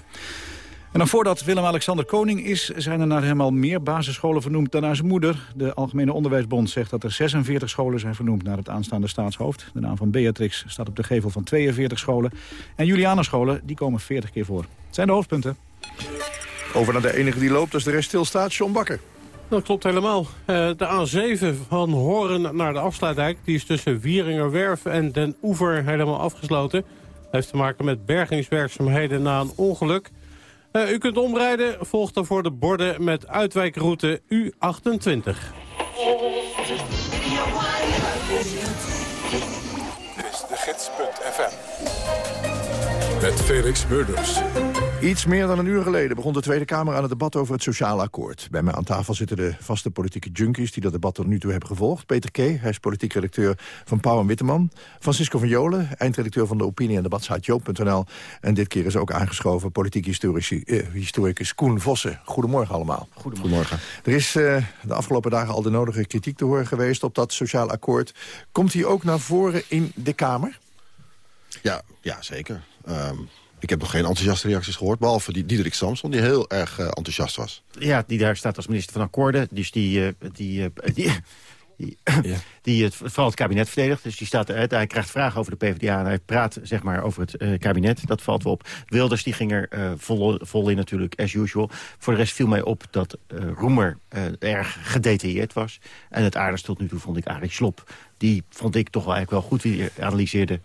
En voordat Willem-Alexander koning is... zijn er naar hem al meer basisscholen vernoemd dan naar zijn moeder. De Algemene Onderwijsbond zegt dat er 46 scholen zijn vernoemd... naar het aanstaande staatshoofd. De naam van Beatrix staat op de gevel van 42 scholen. En Julianenscholen die komen 40 keer voor. Het zijn de hoofdpunten. Over naar de enige die loopt als de rest stilstaat, John Bakker. Dat klopt helemaal. Uh, de A7 van Horen naar de afsluitdijk... die is tussen Wieringerwerf en Den Oever helemaal afgesloten. Dat heeft te maken met bergingswerkzaamheden na een ongeluk. Uh, u kunt omrijden, volgt daarvoor de borden met uitwijkroute U28. Met Felix Murders. Iets meer dan een uur geleden begon de Tweede Kamer aan het debat over het sociaal akkoord. Bij mij aan tafel zitten de vaste politieke junkies die dat debat tot nu toe hebben gevolgd. Peter Kee, hij is politiek redacteur van Pauw en Witteman. Francisco van Jolen, eindredacteur van de opinie- en debatsite joop.nl. En dit keer is ook aangeschoven politiek eh, historicus Koen Vossen. Goedemorgen allemaal. Goedemorgen. Er is uh, de afgelopen dagen al de nodige kritiek te horen geweest op dat sociaal akkoord. Komt hij ook naar voren in de Kamer? Ja, ja zeker. Um, ik heb nog geen enthousiaste reacties gehoord, behalve die Diederik Samson, die heel erg uh, enthousiast was. Ja, die daar staat als minister van Akkoorden. Dus die, uh, die, uh, die, die, ja. die het, vooral het kabinet verdedigt. Dus die staat eruit. Hij krijgt vragen over de PvdA en hij praat zeg maar, over het uh, kabinet. Dat valt wel op. Wilders die ging er uh, vol, vol, in natuurlijk, as usual. Voor de rest viel mij op dat uh, Roemer erg gedetailleerd was. En het aardigste tot nu toe vond ik Arie Slop. Die vond ik toch wel eigenlijk wel goed wie analyseerde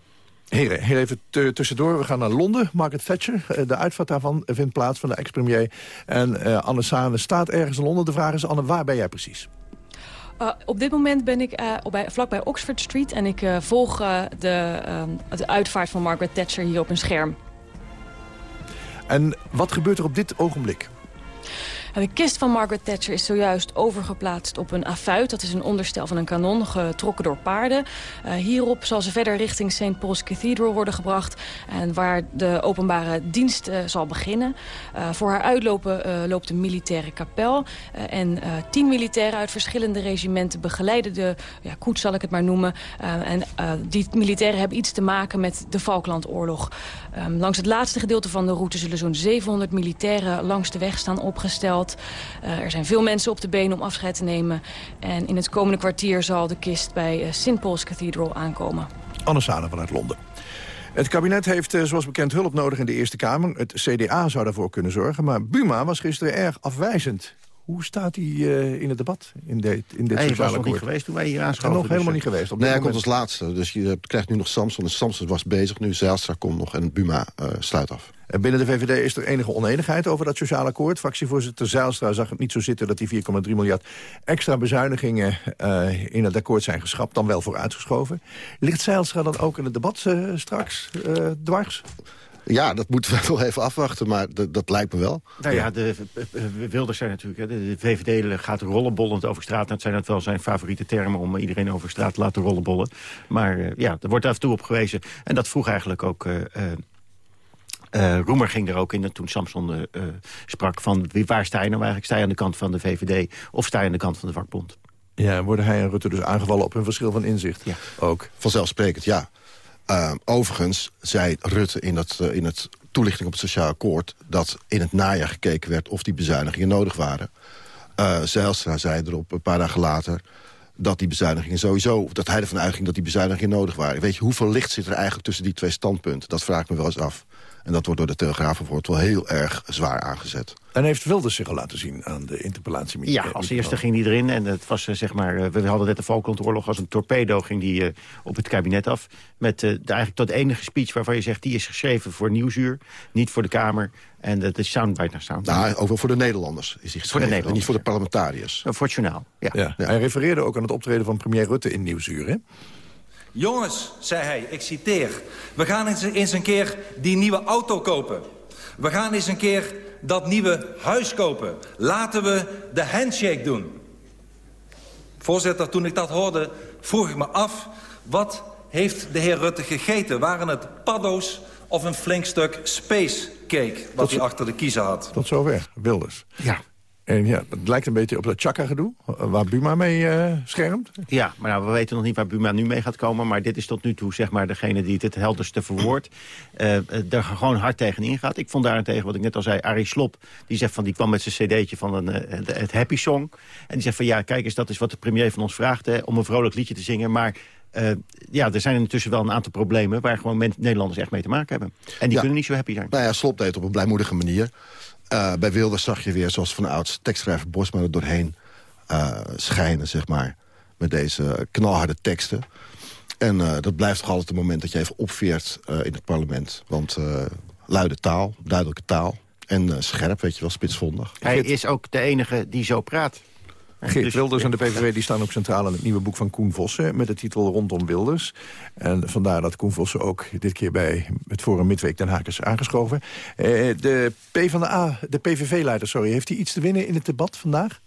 Heren, heel even tussendoor. We gaan naar Londen. Margaret Thatcher, eh, de uitvaart daarvan vindt plaats van de ex-premier. En uh, Anne Sane staat ergens in Londen. De vraag is, Anne, waar ben jij precies? Uh, op dit moment ben ik uh, bij, vlakbij Oxford Street... en ik volg de, de uitvaart van Margaret Thatcher hier op een scherm. En wat gebeurt er op dit ogenblik? De kist van Margaret Thatcher is zojuist overgeplaatst op een affuit. Dat is een onderstel van een kanon, getrokken door paarden. Uh, hierop zal ze verder richting St. Paul's Cathedral worden gebracht. En waar de openbare dienst uh, zal beginnen. Uh, voor haar uitlopen loopt een militaire kapel. en tien militairen uit verschillende regimenten begeleiden de ja, koets, zal ik het maar noemen. en die militairen hebben iets te maken met de Falklandoorlog. Um, langs het laatste gedeelte van de route zullen zo'n 700 militairen langs de weg staan opgesteld. Uh, er zijn veel mensen op de benen om afscheid te nemen. En in het komende kwartier zal de kist bij uh, St. Paul's Cathedral aankomen. Anne Sane vanuit Londen. Het kabinet heeft, uh, zoals bekend, hulp nodig in de Eerste Kamer. Het CDA zou daarvoor kunnen zorgen, maar Buma was gisteren erg afwijzend. Hoe staat hij uh, in het debat in, dit in dit hij sociale was nog niet geweest toen wij hier Hij aanschoven. is nog helemaal dus, niet geweest. Op Nee, hij komt als laatste. Dus je krijgt nu nog Samson. En Samson was bezig. Nu Zijlstra komt nog. En Buma eh, sluit af. En binnen de VVD is er enige oneenigheid over dat sociaal akkoord. Fractievoorzitter Zijlstra zag het niet zo zitten dat die 4,3 miljard extra bezuinigingen eh, in het akkoord zijn geschrapt, dan wel voor uitgeschoven. Ligt Zijlstra dan ook in het debat eh, straks eh, dwars? Ja, dat moeten we wel even afwachten. Maar dat, dat lijkt me wel. Nou ja, de eh, Wilders zijn natuurlijk... hè, De, VVD gaat rollenbollend over straat. Dat zijn dat wel zijn favoriete termen om iedereen over straat te laten rollenbollen. Maar eh, ja, er wordt af en toe op gewezen. En dat vroeg eigenlijk ook... eh, eh, eh, Roemer ging er ook in toen Samson sprak van... wie- waar sta je nou eigenlijk? Sta je aan de kant van de VVD of sta je aan de kant van de vakbond? Ja, worden hij en Rutte dus aangevallen op hun verschil van inzicht? Ja. Ook. Vanzelfsprekend, ja. Uh, overigens zei Rutte in, dat, uh, in het toelichting op het sociaal akkoord... dat in het najaar gekeken werd of die bezuinigingen nodig waren. Uh, Zijlstra zei erop een paar dagen later dat die bezuinigingen sowieso... dat hij ervan uitging dat die bezuinigingen nodig waren. Weet je, hoeveel licht zit er eigenlijk tussen die twee standpunten? Dat vraag ik me wel eens af. En dat wordt door de Telegraaf bijvoorbeeld wel heel erg zwaar aangezet. En heeft Wilders zich al laten zien aan de interpellatie? Ja, als eerste ging hij erin. En het was uh, zeg maar, uh, we hadden net de Falklandoorlog als een torpedo ging die uh, op het kabinet af. Met de, eigenlijk tot enige speech waarvan je zegt, die is geschreven voor Nieuwsuur, niet voor de Kamer. En dat is soundbite naar soundbite. Nou, ook wel voor de Nederlanders is die geschreven. Voor de Nederlanders. En niet voor de parlementariërs. voor het journaal, ja. ja. ja. Hij refereerde ook aan het optreden van premier Rutte in Nieuwsuur, hè? Jongens, zei hij, ik citeer... we gaan eens, eens een keer die nieuwe auto kopen. We gaan eens een keer dat nieuwe huis kopen. Laten we de handshake doen. Voorzitter, toen ik dat hoorde, vroeg ik me af... wat heeft de heer Rutte gegeten? Waren het paddo's of een flink stuk space cake... wat hij achter de kiezer had? Tot zover, Wilders. Ja. En ja, het lijkt een beetje op dat Chaka-gedoe, waar Buma mee uh, schermt. Ja, maar nou, we weten nog niet waar Buma nu mee gaat komen. Maar dit is tot nu toe zeg maar, degene die het het helderste verwoordt. Uh, er gewoon hard tegenin gaat. Ik vond daarentegen, wat ik net al zei, Arie Slop... die zegt van, die kwam met zijn cd'tje van een, uh, het Happy Song. En die zegt van, ja, kijk eens, dat is wat de premier van ons vraagt... Hè, om een vrolijk liedje te zingen, maar... Uh, ja, er zijn intussen wel een aantal problemen... waar gewoon Nederlanders echt mee te maken hebben. En die ja. kunnen niet zo happy zijn. Nou ja, Slop deed op een blijmoedige manier. Uh, bij Wilders zag je weer, zoals van ouds, tekstschrijver Bosma er doorheen uh, schijnen, zeg maar. Met deze knalharde teksten. En uh, dat blijft toch altijd het moment dat je even opveert in het parlement. Want luide taal, duidelijke taal. En scherp, weet je wel, spitsvondig. Hij is ook de enige die zo praat. Geert dus, Wilders en de PVV die staan ook centraal in het nieuwe boek van Koen Vossen... met de titel Rondom Wilders. En vandaar dat Koen Vossen ook dit keer bij het Forum Midweek Den Haag is aangeschoven. Eh, de, PvdA, de PVV-leider, sorry, heeft hij iets te winnen in het debat vandaag?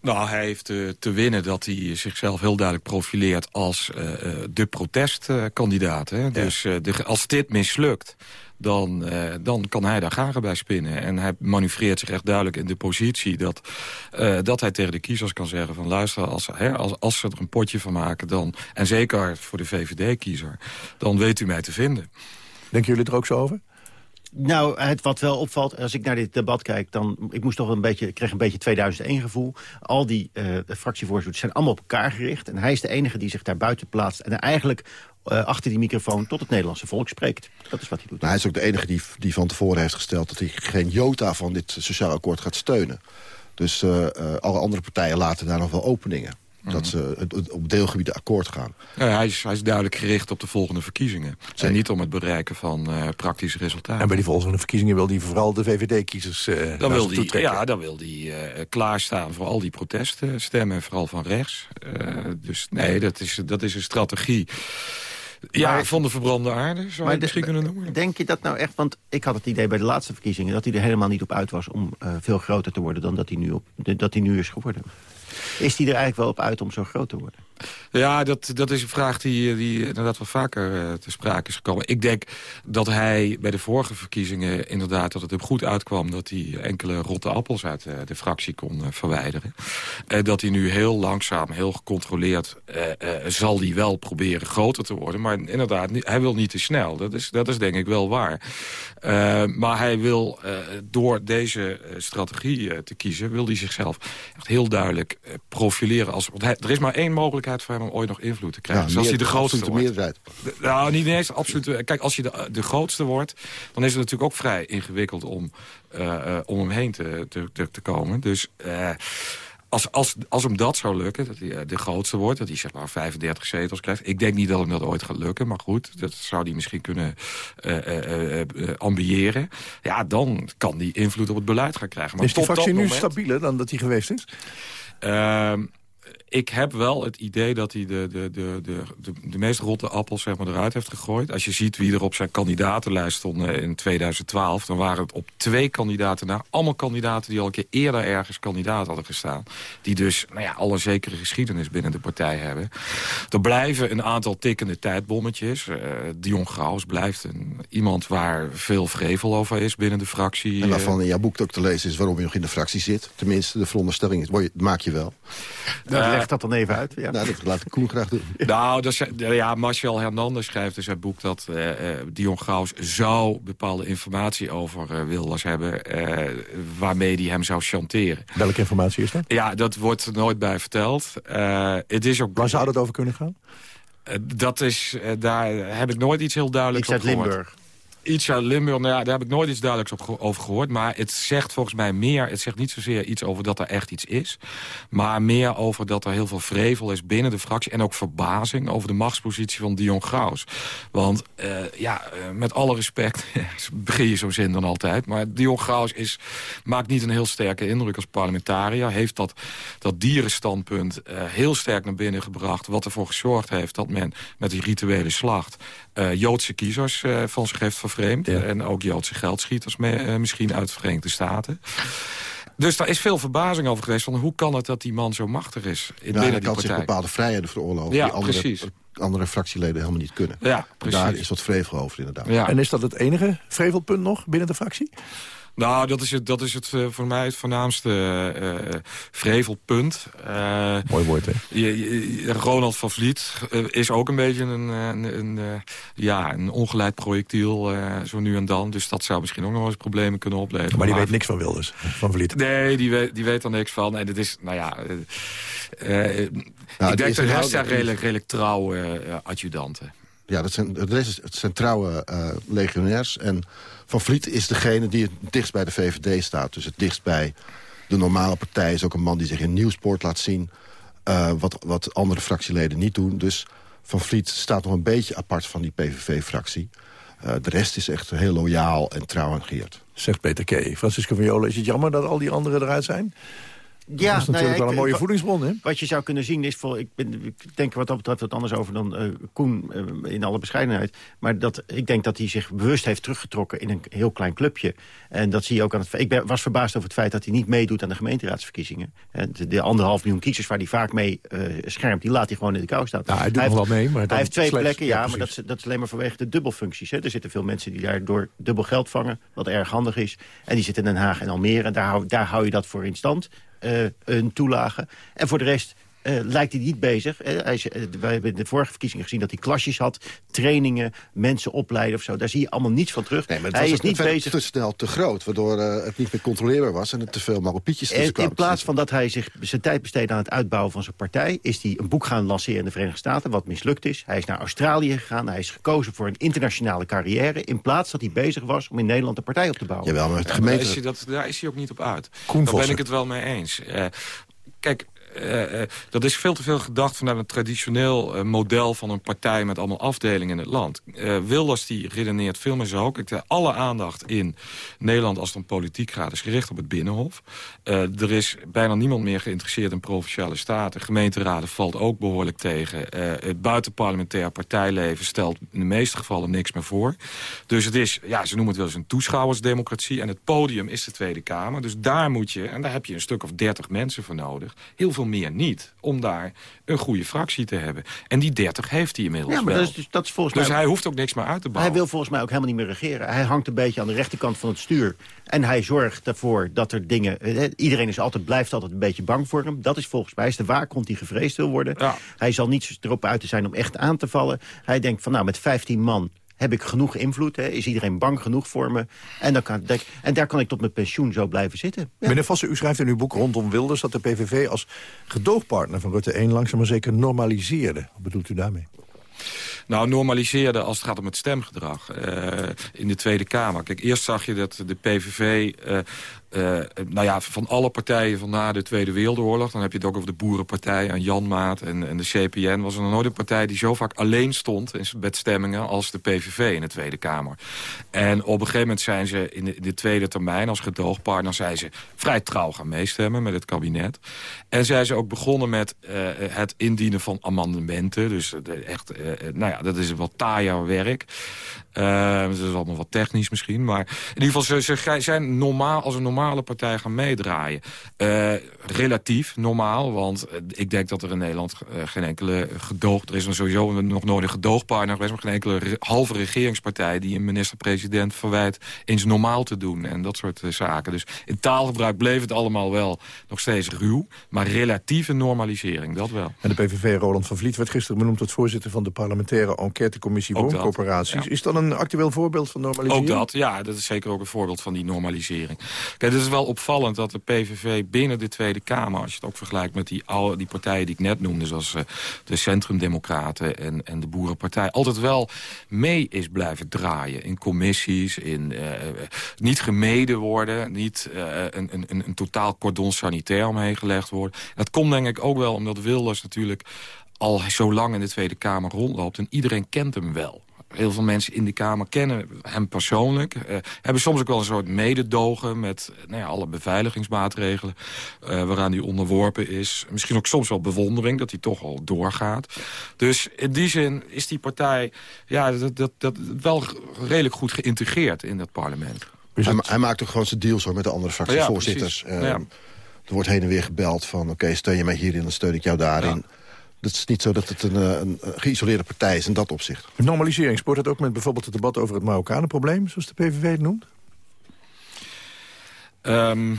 Nou, hij heeft uh, te winnen dat hij zichzelf heel duidelijk profileert als uh, de protestkandidaat. Hè? Ja. Dus uh, de, als dit mislukt, dan, uh, dan kan hij daar garen bij spinnen. En hij manoeuvreert zich echt duidelijk in de positie... dat, uh, dat hij tegen de kiezers kan zeggen van... luister, als, hè, als, als ze er een potje van maken... Dan, en zeker voor de VVD-kiezer, dan weet u mij te vinden. Denken jullie er ook zo over? Nou, het, wat wel opvalt, als ik naar dit debat kijk... dan ik moest toch een beetje, ik kreeg een beetje 2001 gevoel. Al die uh, fractievoorzitters zijn allemaal op elkaar gericht. En hij is de enige die zich daar buiten plaatst. En eigenlijk uh, achter die microfoon tot het Nederlandse volk spreekt. Dat is wat hij doet. Hij is ook de enige die, die van tevoren heeft gesteld... dat hij geen jota van dit sociaal akkoord gaat steunen. Dus uh, alle andere partijen laten daar nog wel openingen. -hmm. Dat ze het, het op deelgebieden akkoord gaan. Ja, hij, is, hij is duidelijk gericht op de volgende verkiezingen. En niet om het bereiken van uh, praktische resultaten. En bij die volgende verkiezingen wil hij vooral de VVD-kiezers uh, dan wil die, Ja, dan wil hij uh, klaarstaan voor al die proteststemmen. Vooral van rechts. dus nee, dat is, dat is een strategie... Ja, maar, van de verbrande aarde, zou je het misschien kunnen noemen. Denk je dat nou echt, want ik had het idee bij de laatste verkiezingen... dat hij er helemaal niet op uit was om uh, veel groter te worden... dan dat hij nu, op, dat hij nu is geworden. Is hij er eigenlijk wel op uit om zo groot te worden? Ja, dat, dat is een vraag die, die inderdaad wel vaker uh, te sprake is gekomen. Ik denk dat hij bij de vorige verkiezingen inderdaad dat het hem goed uitkwam... dat hij enkele rotte appels uit uh, de fractie kon uh, verwijderen. En dat hij nu heel langzaam, heel gecontroleerd... zal hij wel proberen groter te worden. Maar inderdaad, hij wil niet te snel. Dat is, dat is denk ik wel waar. maar hij wil door deze strategie te kiezen... wil hij zichzelf echt heel duidelijk profileren. Als, want er is maar één mogelijkheid van hem om ooit nog invloed te krijgen. Ja, dus als hij de grootste absolute wordt. meerderheid. De- Nou, niet eens absoluut. Kijk, als je de, de grootste wordt, dan is het natuurlijk ook vrij ingewikkeld om, eh, eh, om hem heen te, te, te, te komen. Dus eh, als, als, als hem dat zou lukken, dat hij de grootste wordt, dat hij zeg maar 35 zetels krijgt. Ik denk niet dat hem dat ooit gaat lukken, maar goed, dat zou hij misschien kunnen eh, eh, eh, eh, ambiëren. Ja, dan kan hij invloed op het beleid gaan krijgen. Maar is die fractie dat nu moment- stabieler dan dat hij geweest is? Ik heb wel het idee dat hij de, de, de, de, de, de meest rotte appels zeg maar, eruit heeft gegooid. Als je ziet wie er op zijn kandidatenlijst stonden in 2012... dan waren het op twee kandidaten na. Allemaal kandidaten die al een keer eerder ergens kandidaat hadden gestaan. Die dus nou ja, al een zekere geschiedenis binnen de partij hebben. Er blijven een aantal tikkende tijdbommetjes. Eh Dion Graus blijft een, iemand waar veel vrevel over is binnen de fractie. En waarvan Eh, in jouw boek ook te lezen is waarom je nog in de fractie zit. Tenminste, de veronderstelling is, maak je wel. Eh, leg dat dan even uit. Ja. Nou, dat laat ik Koen graag doen. Nou, dat is, ja, Marcel Hernandez schrijft in zijn boek dat eh, eh, Dion Graus zou bepaalde informatie over eh, Wilders hebben... eh, waarmee hij hem zou chanteren. Welke informatie is dat? Ja, dat wordt er nooit bij verteld. Eh, het is ook... Waar zou dat over kunnen gaan? Dat is, eh, daar heb ik nooit iets heel duidelijks op gehoord. Limburg. Iets uit Limburg, nou daar heb ik nooit iets duidelijks op over gehoord. Maar het zegt volgens mij meer, het zegt niet zozeer iets over dat er echt iets is. Maar meer over dat er heel veel vrevel is binnen de fractie. En ook verbazing over de machtspositie van Dion Graus. Want eh, ja, eh, met alle respect, begin je zo'n zin dan altijd. Maar Dion Graus is, maakt niet een heel sterke indruk als parlementariër. Heeft dat, dat dierenstandpunt eh, heel sterk naar binnen gebracht. Wat ervoor gezorgd heeft dat men met die rituele slacht... Joodse kiezers van zich heeft vervreemd. En ook Joodse geldschieters me- eh, misschien uit de Verenigde Staten. Dus daar is veel verbazing over geweest. Van hoe kan het dat die man zo machtig is in Ja, binnen hij die kan zich partij? bepaalde vrijheden veroorloven Ja, die andere, precies. andere fractieleden helemaal niet kunnen. Ja, precies. Daar is wat vrevel over inderdaad. Ja. En is dat het enige vrevelpunt nog binnen de fractie? Nou, dat is het, dat is het eh, voor mij het voornaamste eh, eh, vrevelpunt. Eh, Mooi woord, hè? je- je- Ronald van Vliet is ook een beetje een, een, een, ja, een ongeleid projectiel, eh, zo nu en dan. Dus dat zou misschien ook nog wel eens problemen kunnen opleveren. Maar die weet niks van Wilders, van Vliet. Nee, die weet, die weet er niks van. En het is, nou ja... ik die denk de rest zijn redelijk, redelijk trouwe adjudanten. Ja, dat zijn, het rest is- het zijn trouwe eh, legionairs. En Van Vliet is degene die het dichtst bij de VVD staat. Dus het dichtst bij de normale partij. Is ook een man die zich in nieuwsport laat zien. eh, wat, wat andere fractieleden niet doen. Dus Van Vliet staat nog een beetje apart van die PVV-fractie. Eh, de rest is echt heel loyaal en trouw aan Geert. Zegt Peter K. Francisco Viola, is het jammer dat al die anderen eruit zijn? Ja, dat is nou ja, wel een mooie voedingsbron, hè? Wat je zou kunnen zien is, voor, ik, ben, ik denk wat dat betreft wat anders over dan eh, Koen eh, in alle bescheidenheid. Maar dat, ik denk dat hij zich bewust heeft teruggetrokken in een heel klein clubje. En dat zie je ook aan het Ik ben, was verbaasd over het feit dat hij niet meedoet aan de gemeenteraadsverkiezingen. En de, de anderhalf miljoen kiezers waar hij vaak mee eh, schermt, die laat hij gewoon in de kou staan. Nou, hij doet nog heeft, wel mee, maar hij heeft twee slechts- plekken, ja, ja, maar dat is, dat is alleen maar vanwege de dubbelfuncties. Hè. Er zitten veel mensen die daardoor dubbel geld vangen, wat erg handig is. En die zitten in Den Haag en Almere. En daar hou, daar hou je dat voor in stand, een toelage. En voor de rest eh, lijkt hij niet bezig. Eh, hij is, eh, wij hebben in de vorige verkiezingen gezien dat hij klasjes had. Trainingen, mensen opleiden of zo. Daar zie je allemaal niets van terug. Nee, maar het hij was is niet bezig te snel te groot. Waardoor het niet meer controleerbaar was en er te veel maropietjes tussen in plaats van dat hij zich zijn tijd besteedde aan het uitbouwen van zijn partij... is hij een boek gaan lanceren in de Verenigde Staten, wat mislukt is. Hij is naar Australië gegaan. Hij is gekozen voor een internationale carrière... in plaats dat hij bezig was om in Nederland een partij op te bouwen. Jawel, maar het Ja, maar gemeente... daar, is hij dat, daar is hij ook niet op uit. Koen daar ben ik het wel mee eens. Eh, kijk, eh, eh, dat is veel te veel gedacht vanuit een traditioneel eh, model van een partij met allemaal afdelingen in het land. Eh, Wilders die redeneert veel meer zo. De- alle aandacht in Nederland als het om politiek gaat is gericht op het Binnenhof. Eh, er is bijna niemand meer geïnteresseerd in provinciale staten. Gemeenteraden valt ook behoorlijk tegen. Eh, het buitenparlementair partijleven stelt in de meeste gevallen niks meer voor. Dus het is, ja, ze noemen het wel eens een toeschouwersdemocratie. En het podium is de Tweede Kamer. Dus daar moet je, en daar heb je een stuk of dertig mensen voor nodig. Heel veel meer niet, om daar een goede fractie te hebben. En die dertig heeft hij inmiddels Ja, maar wel. dat is, dus- dat is volgens dus mij... hij hoeft ook niks meer uit te bouwen. Hij wil volgens mij ook helemaal niet meer regeren. Hij hangt een beetje aan de rechterkant van het stuur. En hij zorgt ervoor dat er dingen... eh, Iedereen is altijd, blijft altijd een beetje bang voor hem. Dat is volgens mij is de waakhond die gevreesd wil worden. Hij zal niet erop uit te zijn om echt aan te vallen. Hij denkt van nou, met 15 man Heb ik genoeg invloed? Hè? Is iedereen bang genoeg voor me? En, dan kan, en daar kan ik tot mijn pensioen zo blijven zitten. Ja. Meneer Vossen, u schrijft in uw boek rondom Wilders... dat de PVV als gedoogpartner van Rutte 1 langzaam maar zeker normaliseerde. Wat bedoelt u daarmee? Nou, normaliseerde als het gaat om het stemgedrag eh, in de Tweede Kamer. Kijk, eerst zag je dat de PVV... eh, eh, nou ja, van alle partijen van na de Tweede Wereldoorlog... dan heb je het ook over de Boerenpartij en Janmaat en, en de CPN... was er nog nooit een partij die zo vaak alleen stond in met stemmingen... als de PVV in de Tweede Kamer. En op een gegeven moment zijn ze in de, tweede termijn... als gedoogpartner zijn ze vrij trouw gaan meestemmen met het kabinet. En zijn ze ook begonnen met eh, het indienen van amendementen. Dus echt, eh, nou ja, dat is wat taaier werk. Uh, dat is allemaal wat technisch misschien. Maar in ieder geval, ze, ze zijn normaal, als een normale partij gaan meedraaien. Eh, relatief normaal, want eh, ik denk dat er in Nederland eh, geen enkele gedoog... Er is sowieso nog nooit een gedoogpartner geweest... maar geen enkele re- halve regeringspartij die een minister-president verwijt... eens normaal te doen en dat soort zaken. Dus in taalgebruik bleef het allemaal wel nog steeds ruw. Maar relatieve normalisering, dat wel. En de PVV Roland van Vliet werd gisteren benoemd... tot voorzitter van de parlementaire enquêtecommissie wooncorporaties. ja. Is dat een actueel voorbeeld van normalisering? Ook dat, ja, dat is zeker ook een voorbeeld van die normalisering. Kijk, het is wel opvallend dat de PVV binnen de Tweede Kamer... als je het ook vergelijkt met die, oude, die partijen die ik net noemde... zoals eh, de Centrumdemocraten en, en de Boerenpartij... altijd wel mee is blijven draaien in commissies, in eh, eh, niet gemeden worden... niet een, een, een totaal cordon sanitair omheen gelegd worden. Dat komt denk ik ook wel omdat Wilders natuurlijk al zo lang in de Tweede Kamer rondloopt... en iedereen kent hem wel. Heel veel mensen in de Kamer kennen hem persoonlijk. eh, hebben soms ook wel een soort mededogen met nou ja, alle beveiligingsmaatregelen eh, waaraan hij onderworpen is. Misschien ook soms wel bewondering dat hij toch al doorgaat. Dus in die zin is die partij ja, dat, dat, dat wel redelijk goed geïntegreerd in dat parlement. Hij, ma- hij maakt ook gewoon zijn deals hoor, met de andere fractievoorzitters. Ja. Eh, Ja. Er wordt heen en weer gebeld van... oké, steun je mij hierin, dan steun ik jou daarin. Het is niet zo dat het een, eh, een, een geïsoleerde partij is in dat opzicht. Normalisering spoort het ook met bijvoorbeeld het debat over het Marokkanenprobleem... zoals de PVV het noemt? Ehm, eh,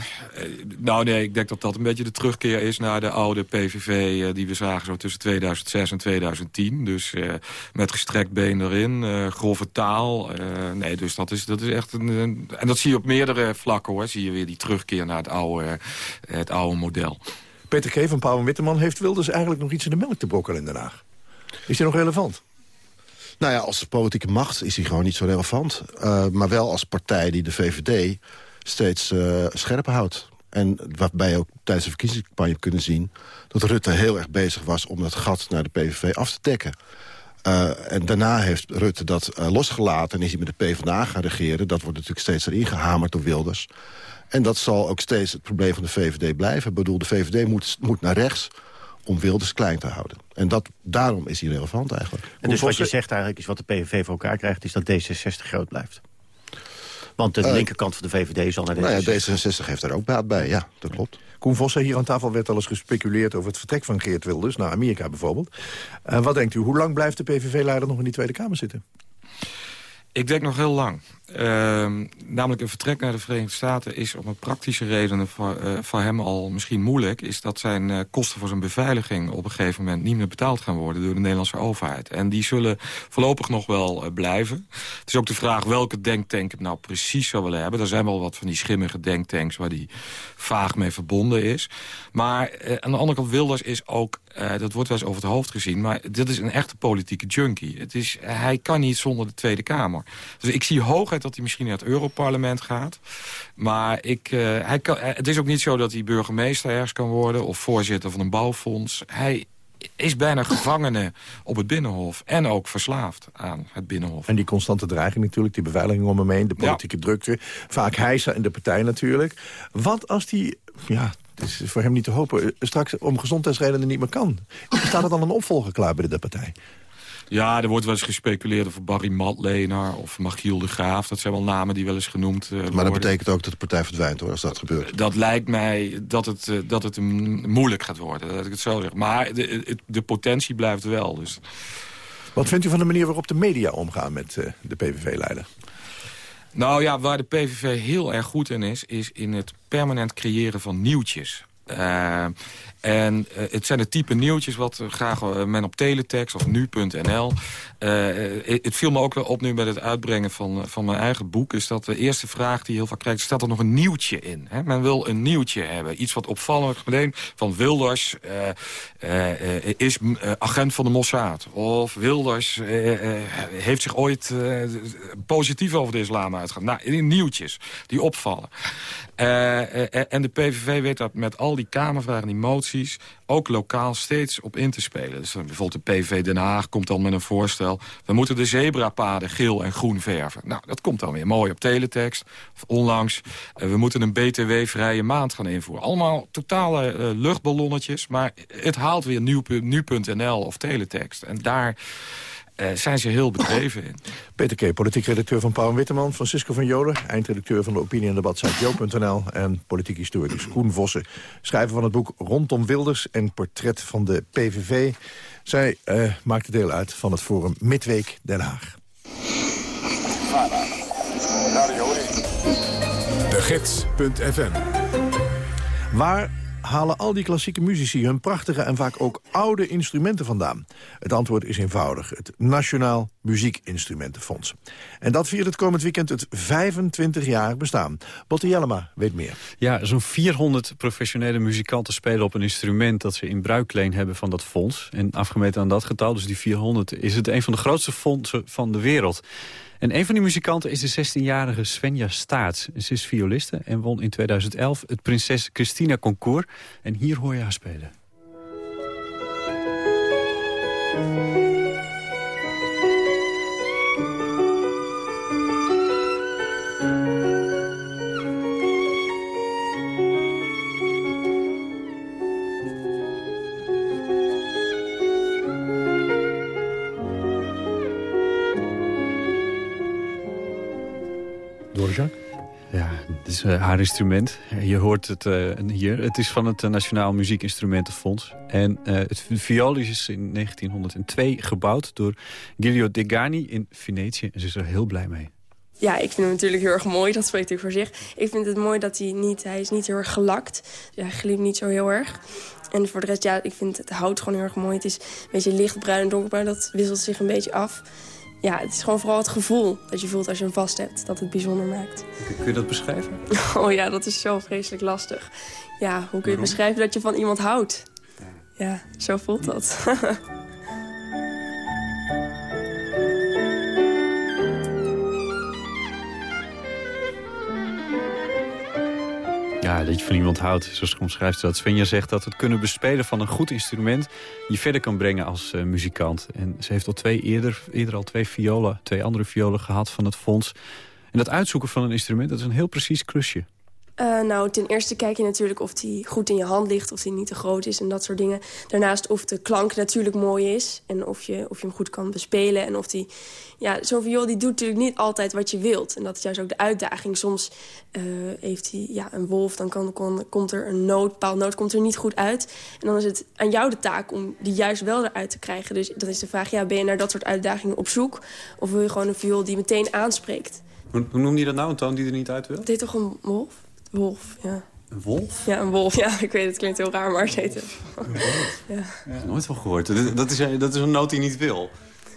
nou nee, ik denk dat dat een beetje de terugkeer is naar de oude PVV... eh, die we zagen zo tussen 2006 en 2010. Dus eh, met gestrekt been erin, eh, grove taal. eh, nee, dus dat is, dat is echt een, een- En dat zie je op meerdere vlakken hoor. Zie je weer die terugkeer naar het oude, eh, het oude model. Peter K. van Pauw en Witteman heeft Wilders eigenlijk nog iets in de melk te brokkelen in Den Haag. Is hij nog relevant? Nou ja, als politieke macht is hij gewoon niet zo relevant. Eh, maar wel als partij die de VVD steeds eh, scherp houdt. En waarbij ook tijdens de verkiezingscampagne kunnen zien... dat Rutte heel erg bezig was om dat gat naar de PVV af te dekken. Eh, en daarna heeft Rutte dat losgelaten en is hij met de PvdA gaan regeren. Dat wordt natuurlijk steeds erin gehamerd door Wilders. En dat zal ook steeds het probleem van de VVD blijven. Ik bedoel, de VVD moet, moet naar rechts om Wilders klein te houden. En dat, daarom is hij relevant eigenlijk. En dus wat je zegt eigenlijk is wat de PVV voor elkaar krijgt... is dat D66 groot blijft. Want de Eh, linkerkant van de VVD zal naar D66. Nou ja, D66 heeft daar ook baat bij, ja, dat klopt. Koen Vossen, hier aan tafel werd al eens gespeculeerd over het vertrek van Geert Wilders... naar Amerika bijvoorbeeld. Eh, wat denkt u, hoe lang blijft de PVV-leider nog in die Tweede Kamer zitten? Ik denk nog heel lang. Ehm, namelijk een vertrek naar de Verenigde Staten is om een praktische voor, eh, voor hem al misschien moeilijk. Is dat zijn eh, kosten voor zijn beveiliging op een gegeven moment niet meer betaald gaan worden door de Nederlandse overheid. En die zullen voorlopig nog wel eh, blijven. Het is ook de vraag welke denktank het nou precies zou willen hebben. Er zijn wel wat van die schimmige denktanks waar die vaag mee verbonden is. Maar aan de andere kant Wilders is ook, dat wordt wel eens over het hoofd gezien... maar dit is een echte politieke junkie. Het is, hij kan niet zonder de Tweede Kamer. Dus ik zie hooguit dat hij misschien naar het Europarlement gaat. Maar ik, eh, hij kan, eh, het is ook niet zo dat hij burgemeester ergens kan worden... of voorzitter van een bouwfonds. Hij is bijna gevangene op het Binnenhof. En ook verslaafd aan het Binnenhof. En die constante dreiging natuurlijk, die beveiliging om hem heen... de politieke drukte, vaak hijsa in de partij natuurlijk. Wat als die, ja, het is voor hem niet te hopen... eh, straks om gezondheidsredenen niet meer kan? Staat er dan een opvolger klaar binnen de partij? Ja, er wordt wel eens gespeculeerd over Barry Matlener of Magiel de Graaf. Dat zijn wel namen die wel eens genoemd eh, worden. Maar dat betekent ook dat de partij verdwijnt hoor, als dat gebeurt. Dat lijkt mij dat het, eh, dat het moeilijk gaat worden, dat ik het zo zeg. Maar de, de, de potentie blijft wel. Dus. Wat vindt u van de manier waarop de media omgaan met eh, de PVV-leider? Nou ja, waar de PVV heel erg goed in is... is in het permanent creëren van nieuwtjes. Eh, en eh, het zijn de type nieuwtjes wat eh, graag men op teletext of nu.nl. eh, eh, het viel me ook op nu met het uitbrengen van, van mijn eigen boek... is dat de eerste vraag die je heel vaak krijgt... staat er nog een nieuwtje in? Hè? Men wil een nieuwtje hebben. Iets wat opvallend meteen van Wilders eh, eh, eh, is eh, agent van de Mossad. Of Wilders eh, eh, heeft zich ooit eh, positief over de islam uitgegaan. Nou, in nieuwtjes die opvallen. Eh, eh, en de PVV weet dat met al die Kamervragen, die moties... ook lokaal steeds op in te spelen. Dus dan bijvoorbeeld de PVV Den Haag komt dan met een voorstel... we moeten de zebrapaden geel en groen verven. Nou, dat komt dan weer mooi op teletext. Of onlangs, eh, we moeten een BTW-vrije maand gaan invoeren. Allemaal totale eh, luchtballonnetjes, maar het haalt weer nu.nl of teletext. En daar... eh, zijn ze heel bedreven in. Peter K., politiek redacteur van Pauw en Witteman. Francisco van Jolen, eindredacteur van de opinie- en debatsite Jo.nl. En politiek historicus Koen Vossen, schrijver van het boek Rondom Wilders... en portret van de PVV. Zij eh, maakte deel uit van het forum Midweek Den Haag. De Gids.fm Waar halen al die klassieke muzici hun prachtige en vaak ook oude instrumenten vandaan? Het antwoord is eenvoudig. Het Nationaal Muziekinstrumentenfonds. En dat viert het komend weekend het 25-jarig bestaan. Botte Jellema weet meer. Ja, zo'n 400 professionele muzikanten spelen op een instrument... dat ze in bruikleen hebben van dat fonds. En afgemeten aan dat getal, dus die 400... is het een van de grootste fondsen van de wereld. En een van die muzikanten is de 16-jarige Svenja Staats. Ze is violiste en won in 2011 het Prinses Christina Concours. En hier hoor je haar spelen. Eh, haar instrument. Je hoort het eh, hier. Het is van het eh, Nationaal Muziekinstrumentenfonds. En het viool is in 1902 gebouwd door Giulio Degani in Venetië. En ze is er heel blij mee. Ja, ik vind hem natuurlijk heel erg mooi. Dat spreekt natuurlijk voor zich. Ik vind het mooi dat hij niet... Hij is niet heel erg gelakt. Dus hij glimt niet zo heel erg. En voor de rest, ja, ik vind het hout gewoon heel erg mooi. Het is een beetje lichtbruin en donkerbruin. Dat wisselt zich een beetje af. Ja, het is gewoon vooral het gevoel dat je voelt als je hem vast hebt. Dat het bijzonder maakt. Kun je dat beschrijven? Oh ja, dat is zo vreselijk lastig. Ja, hoe kun je Waarom? beschrijven dat je van iemand houdt? Ja, zo voelt dat. Ja, dat je van iemand houdt. Zoals omschrijft ze dat. Svenja zegt dat het kunnen bespelen van een goed instrument... je verder kan brengen als eh, muzikant. En ze heeft al twee eerder, eerder al twee violen, twee andere violen gehad van het fonds. En dat uitzoeken van een instrument, dat is een heel precies klusje. Eh, nou, ten eerste kijk je natuurlijk of die goed in je hand ligt... of die niet te groot is en dat soort dingen. Daarnaast of de klank natuurlijk mooi is... en of je, of je hem goed kan bespelen. En of die... Ja, zo'n viool die doet natuurlijk niet altijd wat je wilt. En dat is juist ook de uitdaging. Soms eh, heeft hij ja, een wolf, dan kan, kon- komt er een noot... een bepaald noot komt er niet goed uit. En dan is het aan jou de taak om die juist wel eruit te krijgen. Dus dan is de vraag, ja, ben je naar dat soort uitdagingen op zoek? Of wil je gewoon een viool die meteen aanspreekt? Hoe, hoe noem je dat nou, een toon die er niet uit wil? Heet toch een wolf? Wolf, ja. Een wolf? Ja, een wolf. Ja, ik weet het, klinkt heel raar, maar het heet het. Ja. Ja. Nooit van gehoord. Dat, is, dat is een noot die niet wil.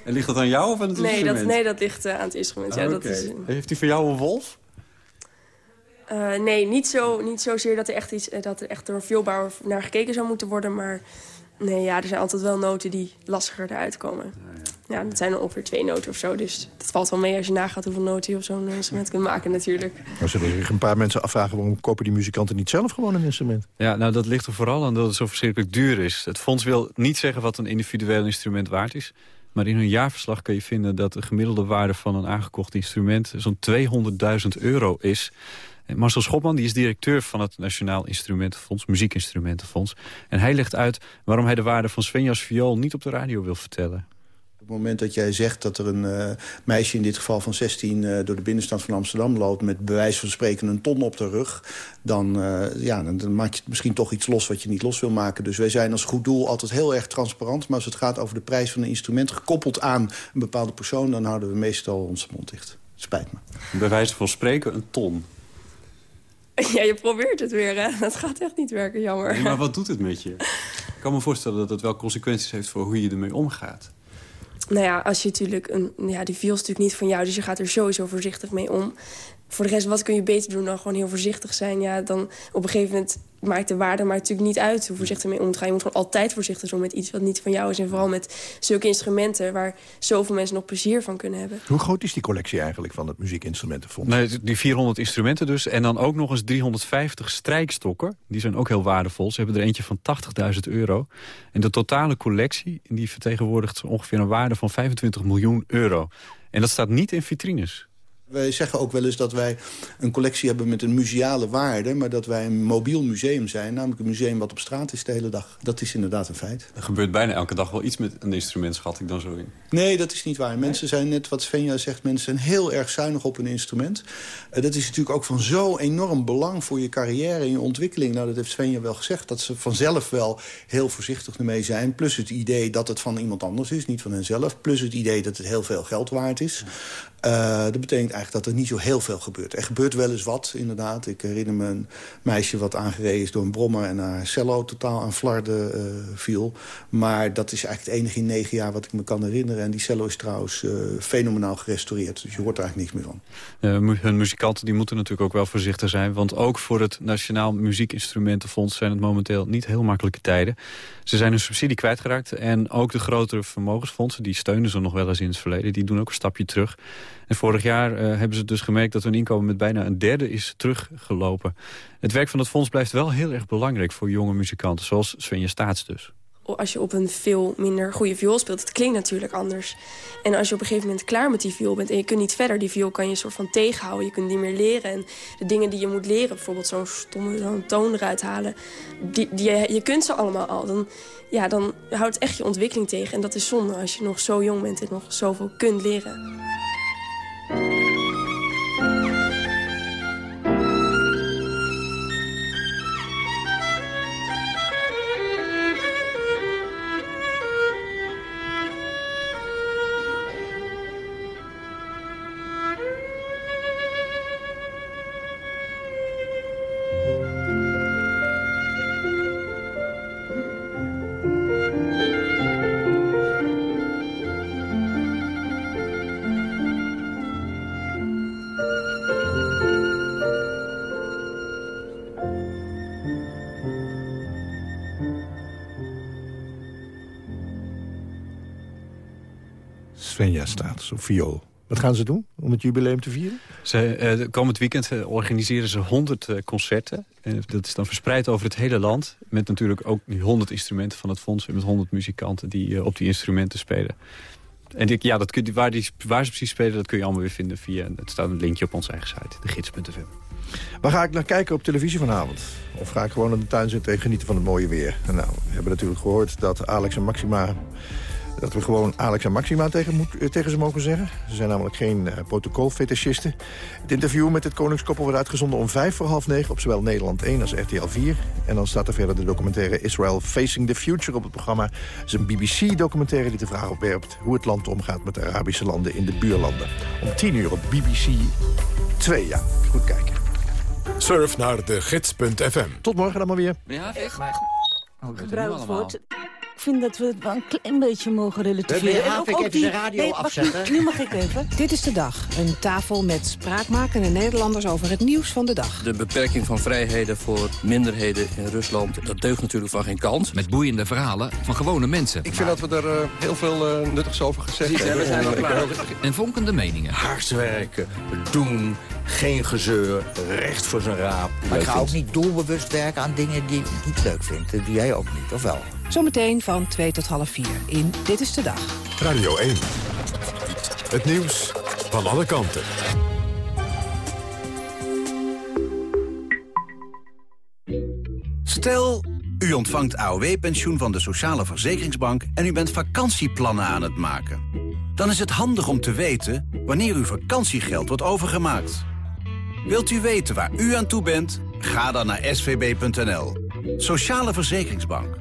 En ligt dat aan jou of aan het Nee, instrument? dat, nee, dat ligt eh, aan het instrument. ja, Ah, dat oké. is, Heeft hij voor jou een wolf? eh, nee, niet, zo, niet zozeer dat er, echt iets, eh, dat er echt door een vioolbouwer naar gekeken zou moeten worden. Maar nee, ja, er zijn altijd wel noten die lastiger eruit komen. Ja, dat zijn er ongeveer twee noten of zo. Dus dat valt wel mee als je nagaat hoeveel noten je op zo'n instrument kunt maken natuurlijk. Dan zullen zich een paar mensen afvragen... waarom kopen die muzikanten niet zelf gewoon een instrument? Ja, nou dat ligt er vooral aan dat het zo verschrikkelijk duur is. Het fonds wil niet zeggen wat een individueel instrument waard is. Maar in hun jaarverslag kun je vinden dat de gemiddelde waarde van een aangekocht instrument zo'n 200.000 euro is. En Marcel Schopman die is directeur van het Nationaal Instrumentenfonds, Muziekinstrumentenfonds. En hij legt uit waarom hij de waarde van Svenja's viool niet op de radio wil vertellen. Op het moment dat jij zegt dat er een eh, meisje, in dit geval van 16... eh, door de binnenstad van Amsterdam loopt... met bewijs van spreken een ton op de rug... dan, eh, ja, dan, dan maak je misschien toch iets los wat je niet los wil maken. Dus wij zijn als goed doel altijd heel erg transparant. Maar als het gaat over de prijs van een instrument... gekoppeld aan een bepaalde persoon... dan houden we meestal onze mond dicht. Spijt me. Bij wijze van spreken een ton. Ja, je probeert het weer, hè. Dat gaat echt niet werken, jammer. Nee, maar wat doet het met je? Ik kan me voorstellen dat het wel consequenties heeft voor hoe je ermee omgaat. Nou ja, als je natuurlijk een, ja, die viel is natuurlijk niet van jou, dus je gaat er sowieso voorzichtig mee om. Voor de rest, wat kun je beter doen dan gewoon heel voorzichtig zijn? Ja, dan op een gegeven moment maakt de waarde maar natuurlijk niet uit hoe voorzichtig mee om te gaan. Je moet gewoon altijd voorzichtig zijn met iets wat niet van jou is. En vooral met zulke instrumenten waar zoveel mensen nog plezier van kunnen hebben. Hoe groot is die collectie eigenlijk van het muziekinstrumentenfonds? Nee, die 400 instrumenten dus. En dan ook nog eens 350 strijkstokken. Die zijn ook heel waardevol. Ze hebben er eentje van 80.000 euro. En de totale collectie die vertegenwoordigt ongeveer een waarde van 25 miljoen euro. En dat staat niet in vitrines. Wij zeggen ook wel eens dat wij een collectie hebben met een museale waarde... maar dat wij een mobiel museum zijn. Namelijk een museum wat op straat is de hele dag. Dat is inderdaad een feit. Er gebeurt bijna elke dag wel iets met een instrument, schat ik dan zo in. Nee, dat is niet waar. Mensen zijn net wat Svenja zegt, mensen zijn heel erg zuinig op een instrument. Uh, dat is natuurlijk ook van zo enorm belang voor je carrière en je ontwikkeling. Nou, dat heeft Svenja wel gezegd, dat ze vanzelf wel heel voorzichtig ermee zijn. Plus het idee dat het van iemand anders is, niet van henzelf. Plus het idee dat het heel veel geld waard is. Uh, dat betekent eigenlijk dat er niet zo heel veel gebeurt. Er gebeurt wel eens wat, inderdaad. Ik herinner me een meisje wat aangereden is door een brommer... en haar cello totaal aan flarden uh, viel. Maar dat is eigenlijk het enige in negen jaar wat ik me kan herinneren. En die cello is trouwens uh, fenomenaal gerestaureerd. Dus je hoort er eigenlijk niks meer van. hun muzikanten die moeten natuurlijk ook wel voorzichtig zijn. Want ook voor het Nationaal Muziekinstrumentenfonds... zijn het momenteel niet heel makkelijke tijden. Ze zijn hun subsidie kwijtgeraakt. En ook de grotere vermogensfondsen, die steunen ze nog wel eens in het verleden... die doen ook een stapje terug. En vorig jaar uh, hebben ze dus gemerkt dat hun inkomen met bijna een derde is teruggelopen. Het werk van het fonds blijft wel heel erg belangrijk voor jonge muzikanten, zoals Svenja Staats dus. Als je op een veel minder goede viool speelt, het klinkt natuurlijk anders. En als je op een gegeven moment klaar met die viool bent... en je kunt niet verder, die viool kan je soort van tegenhouden. Je kunt niet meer leren. En de dingen die je moet leren, bijvoorbeeld zo'n stomme zo'n toon eruit halen... Die, die, je, je kunt ze allemaal al. Dan, ja, dan houdt echt je ontwikkeling tegen. En dat is zonde als je nog zo jong bent en nog zoveel kunt leren. Staat viool. Wat gaan ze doen om het jubileum te vieren? Ze, uh, komend weekend uh, organiseren ze 100 uh, concerten. En dat is dan verspreid over het hele land. Met natuurlijk ook die 100 instrumenten van het fonds. En met 100 muzikanten die op die instrumenten spelen. En die, ja, dat kun je, waar, die, waar ze precies spelen, dat kun je allemaal weer vinden via... Het staat een linkje op onze eigen site, degids.fm. Waar ga ik naar kijken op televisie vanavond? Of ga ik gewoon in de tuin zitten en genieten van het mooie weer? Nou, we hebben natuurlijk gehoord dat Alex en Maxima dat we gewoon Alex en Maxima tegen, moet, eh, tegen ze mogen zeggen. Ze zijn namelijk geen uh, protocolfetischisten. Het interview met het koningskoppel wordt uitgezonden om vijf voor half negen... op zowel Nederland 1 als RTL 4. En dan staat er verder de documentaire Israel Facing the Future op het programma. Het is een BBC-documentaire die de vraag opwerpt... hoe het land omgaat met de Arabische landen in de buurlanden. Om tien uur op BBC 2, ja. Goed kijken. Surf naar de gids.fm. Tot morgen dan maar weer. Ja, echt? Oh, gebruikt wordt ik vind dat we het wel een klein beetje mogen relativeren. Ja, ik even de radio nee, afzetten? nu mag ik even. Dit is de dag. Een tafel met spraakmakende Nederlanders over het nieuws van de dag. De beperking van vrijheden voor minderheden in Rusland... dat deugt natuurlijk van geen kant. Met boeiende verhalen van gewone mensen. Ik vind dat we er uh, heel veel uh, nuttigs over gezegd hebben. We zijn al klaar. En vonkende meningen. Hard werken, doen, geen gezeur, recht voor zijn raap. Maar ik ga ook niet doelbewust werken aan dingen die ik niet leuk vind. Dat doe jij ook niet, of wel? Zometeen van 2 tot half 4 in Dit is de Dag. Radio 1. Het nieuws van alle kanten. Stel, u ontvangt AOW-pensioen van de Sociale Verzekeringsbank... en u bent vakantieplannen aan het maken. Dan is het handig om te weten wanneer uw vakantiegeld wordt overgemaakt. Wilt u weten waar u aan toe bent? Ga dan naar svb.nl. Sociale Verzekeringsbank.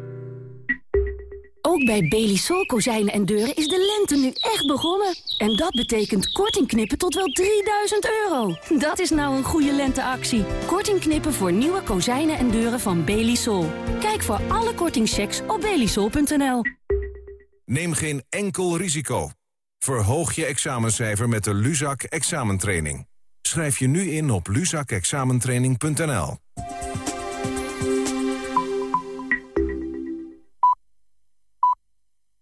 Ook bij Belisol kozijnen en deuren is de lente nu echt begonnen. En dat betekent korting knippen tot wel 3000 euro. Dat is nou een goede lenteactie. Korting knippen voor nieuwe kozijnen en deuren van Belisol. Kijk voor alle kortingchecks op belisol.nl. Neem geen enkel risico. Verhoog je examencijfer met de Luzak examentraining. Schrijf je nu in op luzakexamentraining.nl.